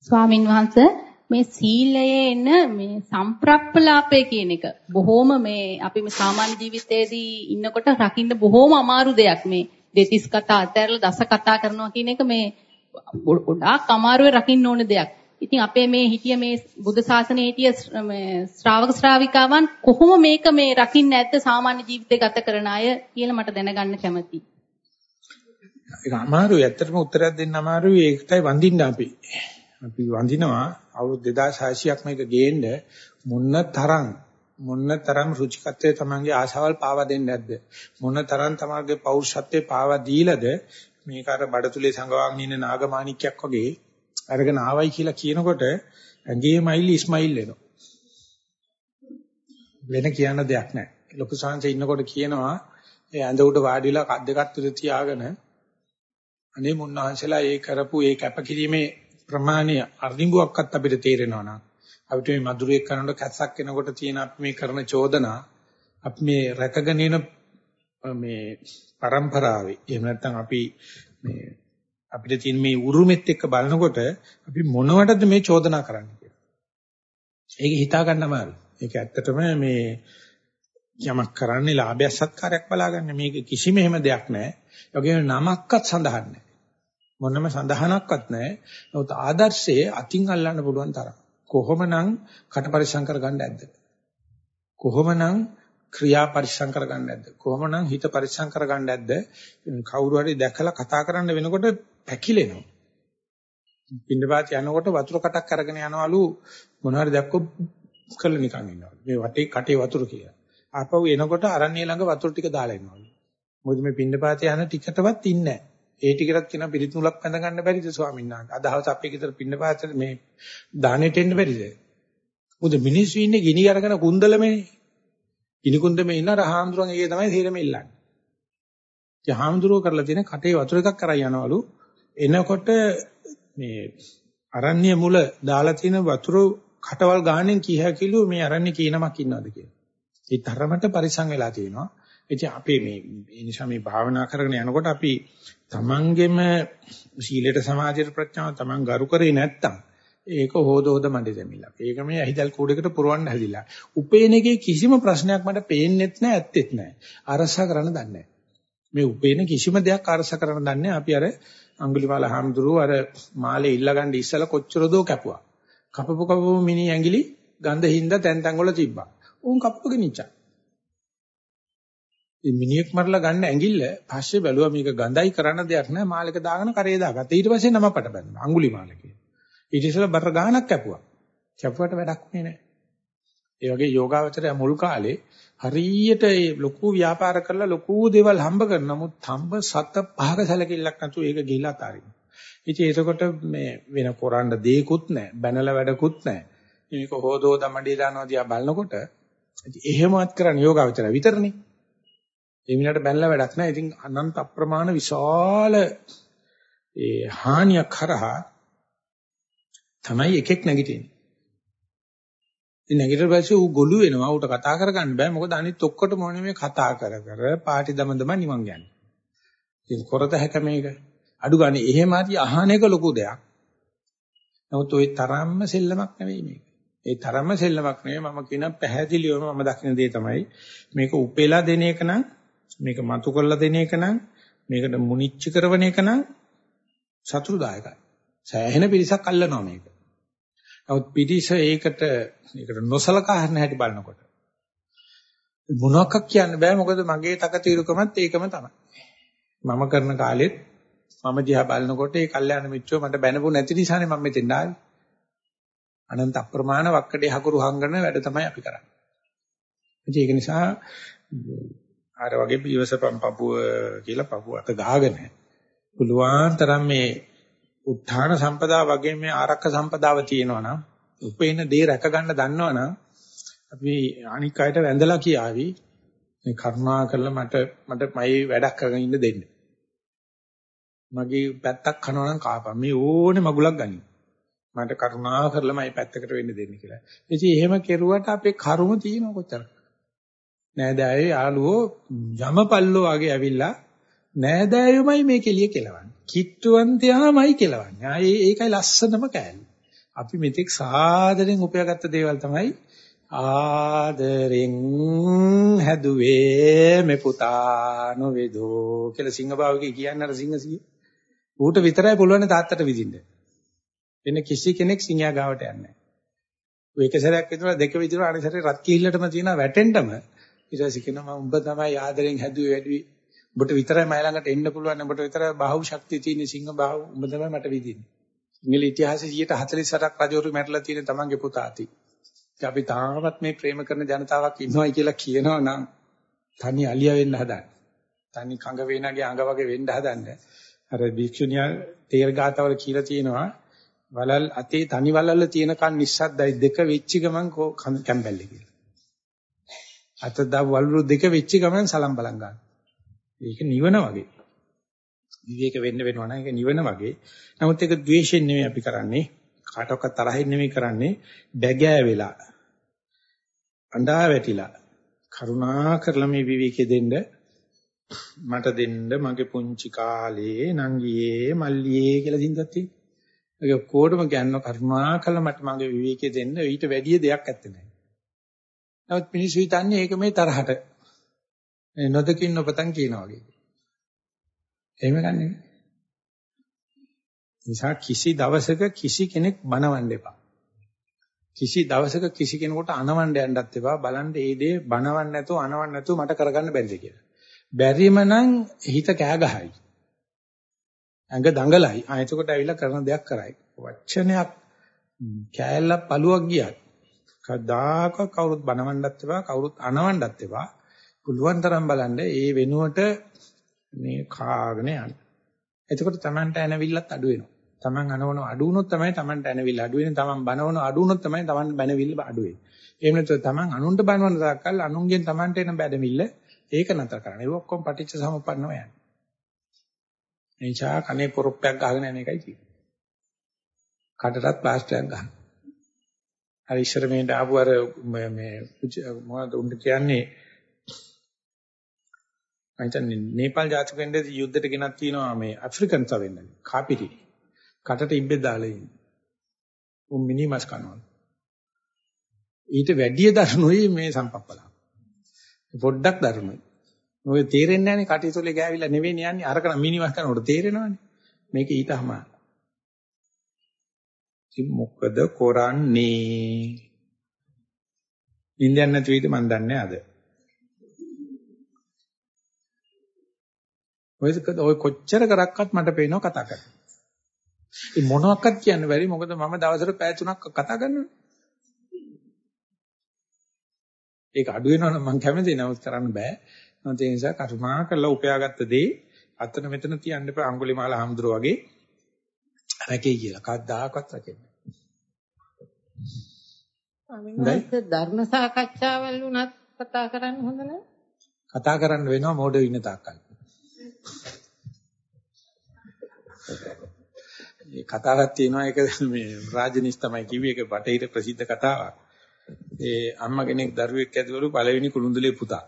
ස්වාමින් වහන්සේ මේ සීලයේ එන මේ සම්ප්‍රප්පලාපය කියන එක බොහොම මේ අපි මේ සාමාන්‍ය ජීවිතයේදී ඉන්නකොට රකින්න බොහොම අමාරු දෙයක් මේ දෙතිස් කතා අතහැරලා දස කතා කරනවා කියන එක මේ ගොඩාක් අමාරුවේ රකින්න ඕන දෙයක්. ඉතින් අපේ මේ හිටිය මේ බුද්ධ ශාසනයේ හිටිය ශ්‍රාවක ශ්‍රාවිකාවන් කොහොම මේක මේ රකින්න නැද්ද සාමාන්‍ය ජීවිතය ගත කරන අය කියලා මට දැනගන්න කැමතියි. ඒක අමාරුයි. ඇත්තටම උත්තරයක් දෙන්න අමාරුයි. ඒකටයි වඳින්න අපි. අපි වඳිනවා අවුරුදු 2600ක් මේක ගේන්න මොන්න තරම් මොන්න තරම් රුචිකත්වයේ තමන්ගේ ආශාවල් පාවා දෙන්නේ නැද්ද මොන තරම් තමන්ගේ පෞරුෂත්වයේ පාවා දීලාද? මේක අර බඩතුලේ සංගවාගෙන ඉන්න නාගමාණික්යක් වගේ අරගෙන ආවයි කියලා කියනකොට ඇඟේ මයිල් ඉස්මයිල් වෙනවා වෙන කියන්න දෙයක් නැහැ. ලොකු සංසය ඉන්නකොට කියනවා ඒ ඇඳ උඩ වාඩිලා කද්ද කත්තර තියාගෙන අනේ මුන්නහන්සලා ඒ කරපු ඒ කැපකිරීමේ ප්‍රමාණය අර්ධිඹුවක්වත් අපිට තේරෙනවා නම් අපිට මේ මధుරයක් කරනකොට කැස්සක් එනකොට තියෙන අපි මේ කරන චෝදනා අපි මේ රැකගෙන එන මේ પરම්පරාවේ එහෙම නැත්නම් අපි මේ අපිට තියෙන මේ උරුමෙත් එක්ක බලනකොට අපි මොනවටද මේ චෝදනා කරන්නේ කියලා. ඒක හිතා ගන්න අමාරුයි. ඒක ඇත්තටම මේ යමක් කරන්නේ ලාභය සත්කාරයක් බලාගන්න මේක කිසිම එහෙම දෙයක් නැහැ. ඒ වගේම නමක්වත් සඳහන් නැහැ. මොනම සඳහනක්වත් නැහැ. නමුත් ආදර්ශයේ අතින් අල්ලන්න පුළුවන් තරම්. කොහොමනම් කට පරිසම් කරගන්න ඇද්ද? කොහොමනම් ක්‍රියා පරිසම් කරගන්න ඇද්ද? කොහොමනම් හිත පරිසම් කරගන්න ඇද්ද? කවුරු හරි දැකලා කතා කරන්න වෙනකොට පැකිලෙනවා. පින්නපාත යනකොට වතුර කටක් අරගෙන යනවලු මොනවාරි දැක්කොත් කළ නිකන් ඉන්නවා. මේ වටේ කටේ වතුර කියලා. ආපහු එනකොට අරණිය ළඟ වතුර ටික දාලා එනවලු. මොකද මේ පින්නපාත යන ටිකටවත් ඉන්නේ නැහැ. ඒ ටිකටත් කියන පිළිත් මුලක් බඳ ගන්න බැරිද ස්වාමීන් වහන්සේ? අදහස් අපේ ගෙදර පින්න පාතේ මේ දානෙට එන්න බැරිද? මොකද මිනිස්සු ඉන්නේ ගිනි අරගෙන කුන්දලමනේ. ගිනි කුන්දමේ ඉන්න රහාඳුරන් ඒකේ තමයි තීරම ඉල්ලන්නේ. ඒ හාමුදුරුව කරලා තියෙන කටේ වතුර එකක් කරා යනවලු එනකොට මේ අරණ්‍ය මුල දාලා තියෙන වතුර කටවල් ගානෙන් කීහ කිලු මේ අරණ්‍ය කීනමක් ඉන්නවද කියලා. ඒ තරමට පරිසං වෙලා තියෙනවා. ඉතින් අපි මේ ඒ නිසා මේ භාවනා කරගෙන යනකොට අපි තමන්ගෙම සීලයට සමාධියට ප්‍රඥාව තමන් ගරු කරේ නැත්තම් ඒක හොද හොද මඩේ දෙමිලා. ඒක මේ ඇහිදල් කූඩේකට පුරවන්න හැදිලා. උපේන එකේ කිසිම ප්‍රශ්නයක් මට පේන්නෙත් නැහැ ඇත්තෙත් නැහැ. අරසා කරන්න දන්නේ නැහැ. මේ උපේන කිසිම දෙයක් අරසා කරන්න දන්නේ අපි අර අඟුලිමාල හාමුදුරුව අර මාලේ ඉල්ලගන්න ඉස්සලා කොච්චර දෝ කැපුවා. කපපු කපපු මිනි ඇඟිලි ගඳ හින්දා තැන් තැන් වල තිබ්බා. උන් කප්පගෙන ඉච්චා. මේ මිනිහෙක් මරලා ගන්න ඇඟිල්ල පස්සේ බැලුවා මේක ගඳයි කරන්න දෙයක් නෑ මාලෙක දාගෙන කරේ දාගත්තා. ඊට පස්සේ නම පට බැන්නා. අඟුලිමාල කියලා. ඊට ඉස්සෙල්ලා බර ගානක් කැපුවා. කැපුවට වැඩක් නේ. ඒ වගේ යෝගාවචරය මුල් කාලේ හරියට ඒ ලොකු ව්‍යාපාර කරලා ලොකු දේවල් හම්බ කරන නමුත් හම්බ සත පහක සැලකිල්ලක් නැතුව ඒක ගිහිලා අතාරින්න. ඉතින් ඒකකොට මේ වෙන කරන්න දෙයක්වත් නැහැ. බැනලා වැඩකුත් නැහැ. මේක හොදෝ දමඩේ දානවා දිහා බලනකොට ඉතින් එහෙමවත් කරන්න යෝගාවචරය විතරනේ. ඒ විනාට බැනලා වැඩක් නැහැ. ඉතින් අනන්ත අප්‍රමාණ විශාල ඒ හානියක් කරහා තමයි එකෙක් නැගිටින්නේ. ඉතින් නැගිටින පස්සේ ඌ ගොළු වෙනවා. ඌට කතා කරගන්න බෑ. මොකද අනිත් ඔක්කොටම ඕනේ මේ කතා කර කර පාටි දම දම නිවන් යන්නේ. ඉතින් කරත හැක මේක. අඩු ගානේ එහෙම හරි අහන එක ලොකු දෙයක්. නමුත් ওই තරම්ම සෙල්ලමක් නෙවෙයි මේක. ඒ තරම්ම සෙල්ලමක් නෙවෙයි මම කියන පැහැදිලිවම මම දකින දේ තමයි මේක උපෙලා දෙන එක නම් මේක මතු කරලා දෙන එක නම් මේකට මුනිච්ච කරන එක නම් සතුරුදායකයි. සෑහෙන පිරිසක් අල්ලනවා මේක. නමුත් පිටිස ඒකට ඒකට නොසලකා හරින හැටි බලනකොට මොනවක් කියන්න බෑ මොකද මගේ තකතිරුකමත් ඒකම තමයි. මම කරන කාලෙත් මම දිහා බලනකොට ඒ කල්යාණ මිත්‍රෝ මට බැනපු නැති නිසානේ මම මෙතෙන් ආවේ. අනන්ත අප්‍රමාණ වක්කඩේ හකුරු හංගන වැඩ තමයි අපි කරන්නේ. ඒක නිසා අර වගේ පියවසපම් පපුව කියලා පපුව අත ගහගෙන පුළුවන් තරම් මේ උත්ථාන සම්පදා වගේ මේ ආරක්ක සම්පදාව තියෙනවා නම් උපේන දේ රැක ගන්න දන්නවනම් අපි අනික් අයට වැඳලා කියාවි මේ කරුණා කරලා මට මට මයි වැඩක් කරගෙන ඉන්න දෙන්න. මගේ පැත්තක් කනවා නම් කාපම් මේ ඕනේ මගුලක් ගනි. මට කරුණා කරලා මයි පැත්තකට වෙන්න දෙන්න කියලා. ඉතින් එහෙම කෙරුවට අපේ කරුම තියෙන කොච්චර. නෑදෑයෝ යාළුවෝ යමපල්ලෝ වගේ ඇවිල්ලා නෑදෑයෝමයි මේ කෙලිය කෙලවන්නේ. කිට්ටුවන්තයාමයි කෙලවන්නේ. ආ ඒකයි ලස්සනම කෑල්ල. අපි මෙතෙක් සාදරෙන් උපයාගත්ත දේවල් තමයි ආදරෙන් හැදුවේ මේ පුතා නොවේදෝ කියලා සිංහබාවගේ කියන්නේ අර සිංහසිය. ඌට විතරයි පුළුවන් තාත්තට විදින්න. වෙන කිසි කෙනෙක් සිංහයා ගාවට යන්නේ නැහැ. ඌ එක සැරයක් විතර දෙක විතර අනිත් සැරේ රත් කිහිල්ලටම තියෙන වැටෙන්නම ඊට පස්සේ කියනවා මම උඹ තමයි ආදරෙන් හැදුවේ වැඩි. උඹට විතරයි මයි ළඟට එන්න පුළුවන්. උඹට විතරයි බාහුව ශක්තිය තියෙන සිංහ බාහුව උඹ තමයි මට විදින්නේ. සිංහල ඉතිහාසයේ 148ක් රජවරු මැරලා තියෙන තමන්ගේ පුතා අති. අපි තාමත් මේ ප්‍රේම කරන ජනතාවක් ඉන්නවයි කියලා කියනවා නම් තනි අලිය වෙන්න හදන්නේ. තනි කඟ වේනගේ අඟ වගේ වෙන්න හදන්නේ. අර භික්ෂුණිය තේර ගාතවල කියලා තියෙනවා වලල් අතේ තනි වලල්ල තියෙනකන් නිස්සද්දයි දෙක වෙච්ච ගමන් කැම්බැල්ලේ කියලා. අත දා වලලු දෙක වෙච්ච ගමන් සලම් බලන් ගන්න. ඒක නිවන වගේ. විවේක වෙන්න වෙනවා නම් ඒක නිවන වගේ. නමුත් ඒක ද්වේෂයෙන් නෙමෙයි අපි කරන්නේ. කාටවත් තරහින් නෙමෙයි කරන්නේ. බැගෑ වෙලා. අඬා වැටිලා. කරුණා කරලා මේ විවේකෙ දෙන්න මට දෙන්න මගේ පුංචි කාලේ නංගියේ මල්ලියේ කියලා දින්දක් තියෙනවා. ඒක කොහොමද කියන්න කරුණා කළා මට මගේ විවේකෙ දෙන්න ඊට වැඩිය දෙයක් ඇත්තේ නැහැ. නමුත් මිනිස්සු හිතන්නේ ඒක මේ තරහට නොදකින් නොපතන් කියනවා වගේ. එහෙම ගන්නෙ. නිසා කිසි දවසක කිසි කෙනෙක් බනවන්න එපා. කිසි දවසක කිසි කෙනෙකුට අනවන්න යන්නත් එපා. බලන්න ඒ දේ බනවන්න නැතුව අනවන්න නැතුව මට කරගන්න බැරිද කියලා. බැරිම නම් හිත කෑ ගහයි. ඇඟ දඟලයි. ආ එතකොට ඇවිල්ලා කරන දෙයක් කරයි. වචනයක් කෑල්ලක් පළුවක් ගියත් කවදාක කවුරුත් බනවන්නත් එපා කවුරුත් අනවන්නත් එපා. පුළුවන් තරම් බලන්න ඒ වෙනුවට මේ කාගෙන යන්න. එතකොට Tamanට ඇනවිල්ලත් අඩු වෙනවා. Taman අනවන අඩු වුණොත් තමයි Tamanට ඇනවිල්ල අඩු වෙන්නේ. Taman බනවන අඩු වුණොත් තමයි Taman බැනවිල්ල අඩු වෙන්නේ. එහෙම නැත්නම් Taman අනුන්ට බනවන තාක්කල් අනුන්ගෙන් Tamanට එන බැනවිල්ල ඒක නතර කරන්න. ඒක ඔක්කොම පටිච්ච සමුප්පන්නව යන්නේ. එනිසා කනේ පොරොප්පයක් ගහගෙන යන එකයි තියෙන්නේ. කටටත් ප්ලාස්ටරයක් ගන්න. අර ඉස්සර මේට ආපු අර මේ මොනවද උන්ට කියන්නේ අයිතන්නේ නේපාල් ජාතිකෙන්ද යුද්ධයට ගෙනත් තියෙනවා මේ ඇෆ්‍රිකන් සවෙන්න කාපිරි. කටට ඉබ්බේ දාලා ඉන්නේ. උන් මිනිමස් කනවා. ඊට වැඩිය දරුණුයි මේ සම්පප්පලා. පොඩ්ඩක් දරුණුයි. ඔය තේරෙන්නේ නැහැනේ කටයුතුලේ ගෑවිලා නෙවෙයි යන්නේ අරක මිනිමස් කරනකොට තේරෙනවනේ. මේක ඊටම ඉතින් මොකද කරන්නේ? ඉන්දියන් නැති වෙයිද මන් දන්නේ අද. ඔය කොච්චර කරක්වත් මට පේනවා කතා කරන්නේ. ඒ මොනවාක්වත් කියන්න බැරි මොකද මම දවසට පැය තුනක් කතා කරනවා. ඒක අඩු වෙනවනම් මම කැමති නමුත් කරන්න බෑ. නැත්නම් ඒ නිසා කරුණා කරලා උපයාගත්ත දේ අතන මෙතන තියන්න එපා අඟුලිමාල හාමුදුරුවෝ වගේ රැකේ කියලා. කවදාකවත් රැකෙන්නේ නැහැ. ධර්ම සාකච්ඡාවල් වුණත් කතා කරන්න හොඳ නැහැ. කතා කරන්න වෙනවා මොඩ ඉන්න තාක්කල්. මේ කතාවක් තියෙනවා ඒක මේ රාජනිස් තමයි කිව්වේ ඒක බටහිර ප්‍රසිද්ධ කතාවක්. ඒ අම්මා කෙනෙක් දරුවෙක් ඇදවලු පළවෙනි කුළුඳුලේ පුතා.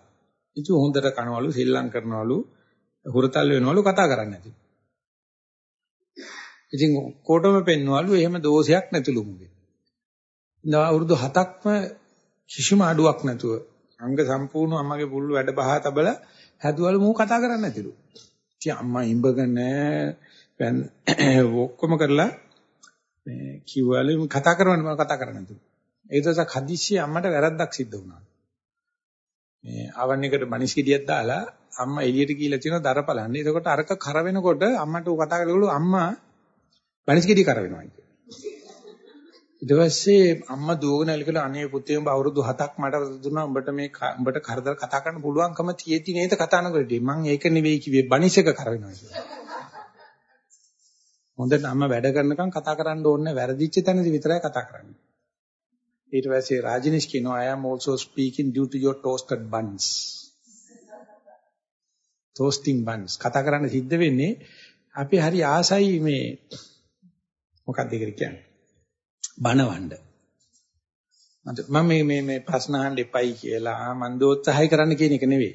ඉතින් හොඳට කනවලු සෙල්ලම් කරනවලු හුරතල් වෙනවලු කතා කරන්නේ නැති. ඉතින් කොටම පෙන්වලු එහෙම දෝෂයක් නැතුළු මුගේ. ඉතින් අවුරුදු 7ක්ම කිසිම අඩුවක් නැතුව අංග සම්පූර්ණ අම්මගේ පුල්ල වැඩ බහා තබල හැදුවලු මූ කතා කරන්නේ නැතිලු. ඉතින් අම්මා ඉඹගෙන ඔක්කොම කරලා මේ කිව්වලු කතා කරවන්න මම කතා කරන්නේ නැතුළු. ඒ දවසක් හදිස්සිය අම්මට වැරද්දක් සිද්ධ වුණා. මේ ආවන්නේකට මනිස්කිඩියක් දාලා අම්මා එළියට ගිහිල්ලා තියෙනවා දර බලන්න. එතකොට අරක කර වෙනකොට අම්මට ඌ කතා කරගලු අම්මා මනිස්කිඩිය කර වෙනවා කියලා. ඊට පස්සේ අම්මා දුවගෙන ඇවිල්ලා අනේ පුතේ උඹ අවුරුදු 7ක් මට දුන්නා උඹට මේ උඹට කරදර කතා කරන්න පුළුවන්කම තියෙති නේද කතා නොකරදී මං ඒක නෙවෙයි කිව්වේ බනිස් එක කර වෙනවා කියලා. හොඳට අම්මා වැඩ කරනකම් කතා කරන්න ඕනේ වැරදිච්ච තැනදී විතරයි කතා කරන්නේ. ඊට පස්සේ රාජනිෂ් කියනවා I am also speaking due to your toasted buns. toasting buns කතා කරන්න සිද්ධ වෙන්නේ අපි හරි ආසයි මේ මොකක්ද ඒකට කියන්නේ? බනවන්න මම මේ මේ මේ ප්‍රශ්න අහන්න එපයි කියලා මම දෝත්සහය කරන්න කියන එක නෙවෙයි.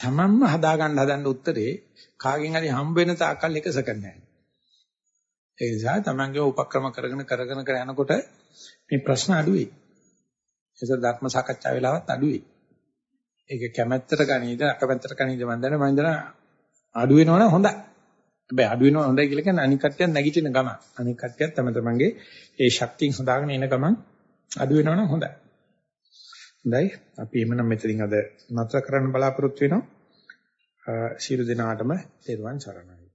තමන්ම හදාගන්න හදන්න උත්තරේ කාගෙන් හරි හම්බ වෙන තාක්කල් එක සැකන්නේ නැහැ. ඒ නිසා තමන්ගේ උපක්‍රම කරගෙන කරගෙන කර යනකොට මේ ප්‍රශ්න අඩුයි. ඒක ධර්ම සාකච්ඡා වෙලාවත් අඩුයි. ඒක කැමැත්තට ගනීද අකමැත්තට ගනීද මම දන්නේ මම දන්න අඩු වෙනවනම් හොඳයි. හැබැයි අඩු වෙනවා හොඳයි කියලා කියන්නේ අනික් කට්ටියත් නැගිටින ගම. අනික් කට්ටියත් තම තමන්ගේ ඒ ශක්තියෙන් හදාගෙන එන ගමන් අඩු වෙනවනම් හොඳයි. හොඳයි අපි එමනම් මෙතනින් අද නතර කරන්න බලාපොරොත්තු වෙනවා. ශිරු දිනාටම තෙරුවන් සරණයි.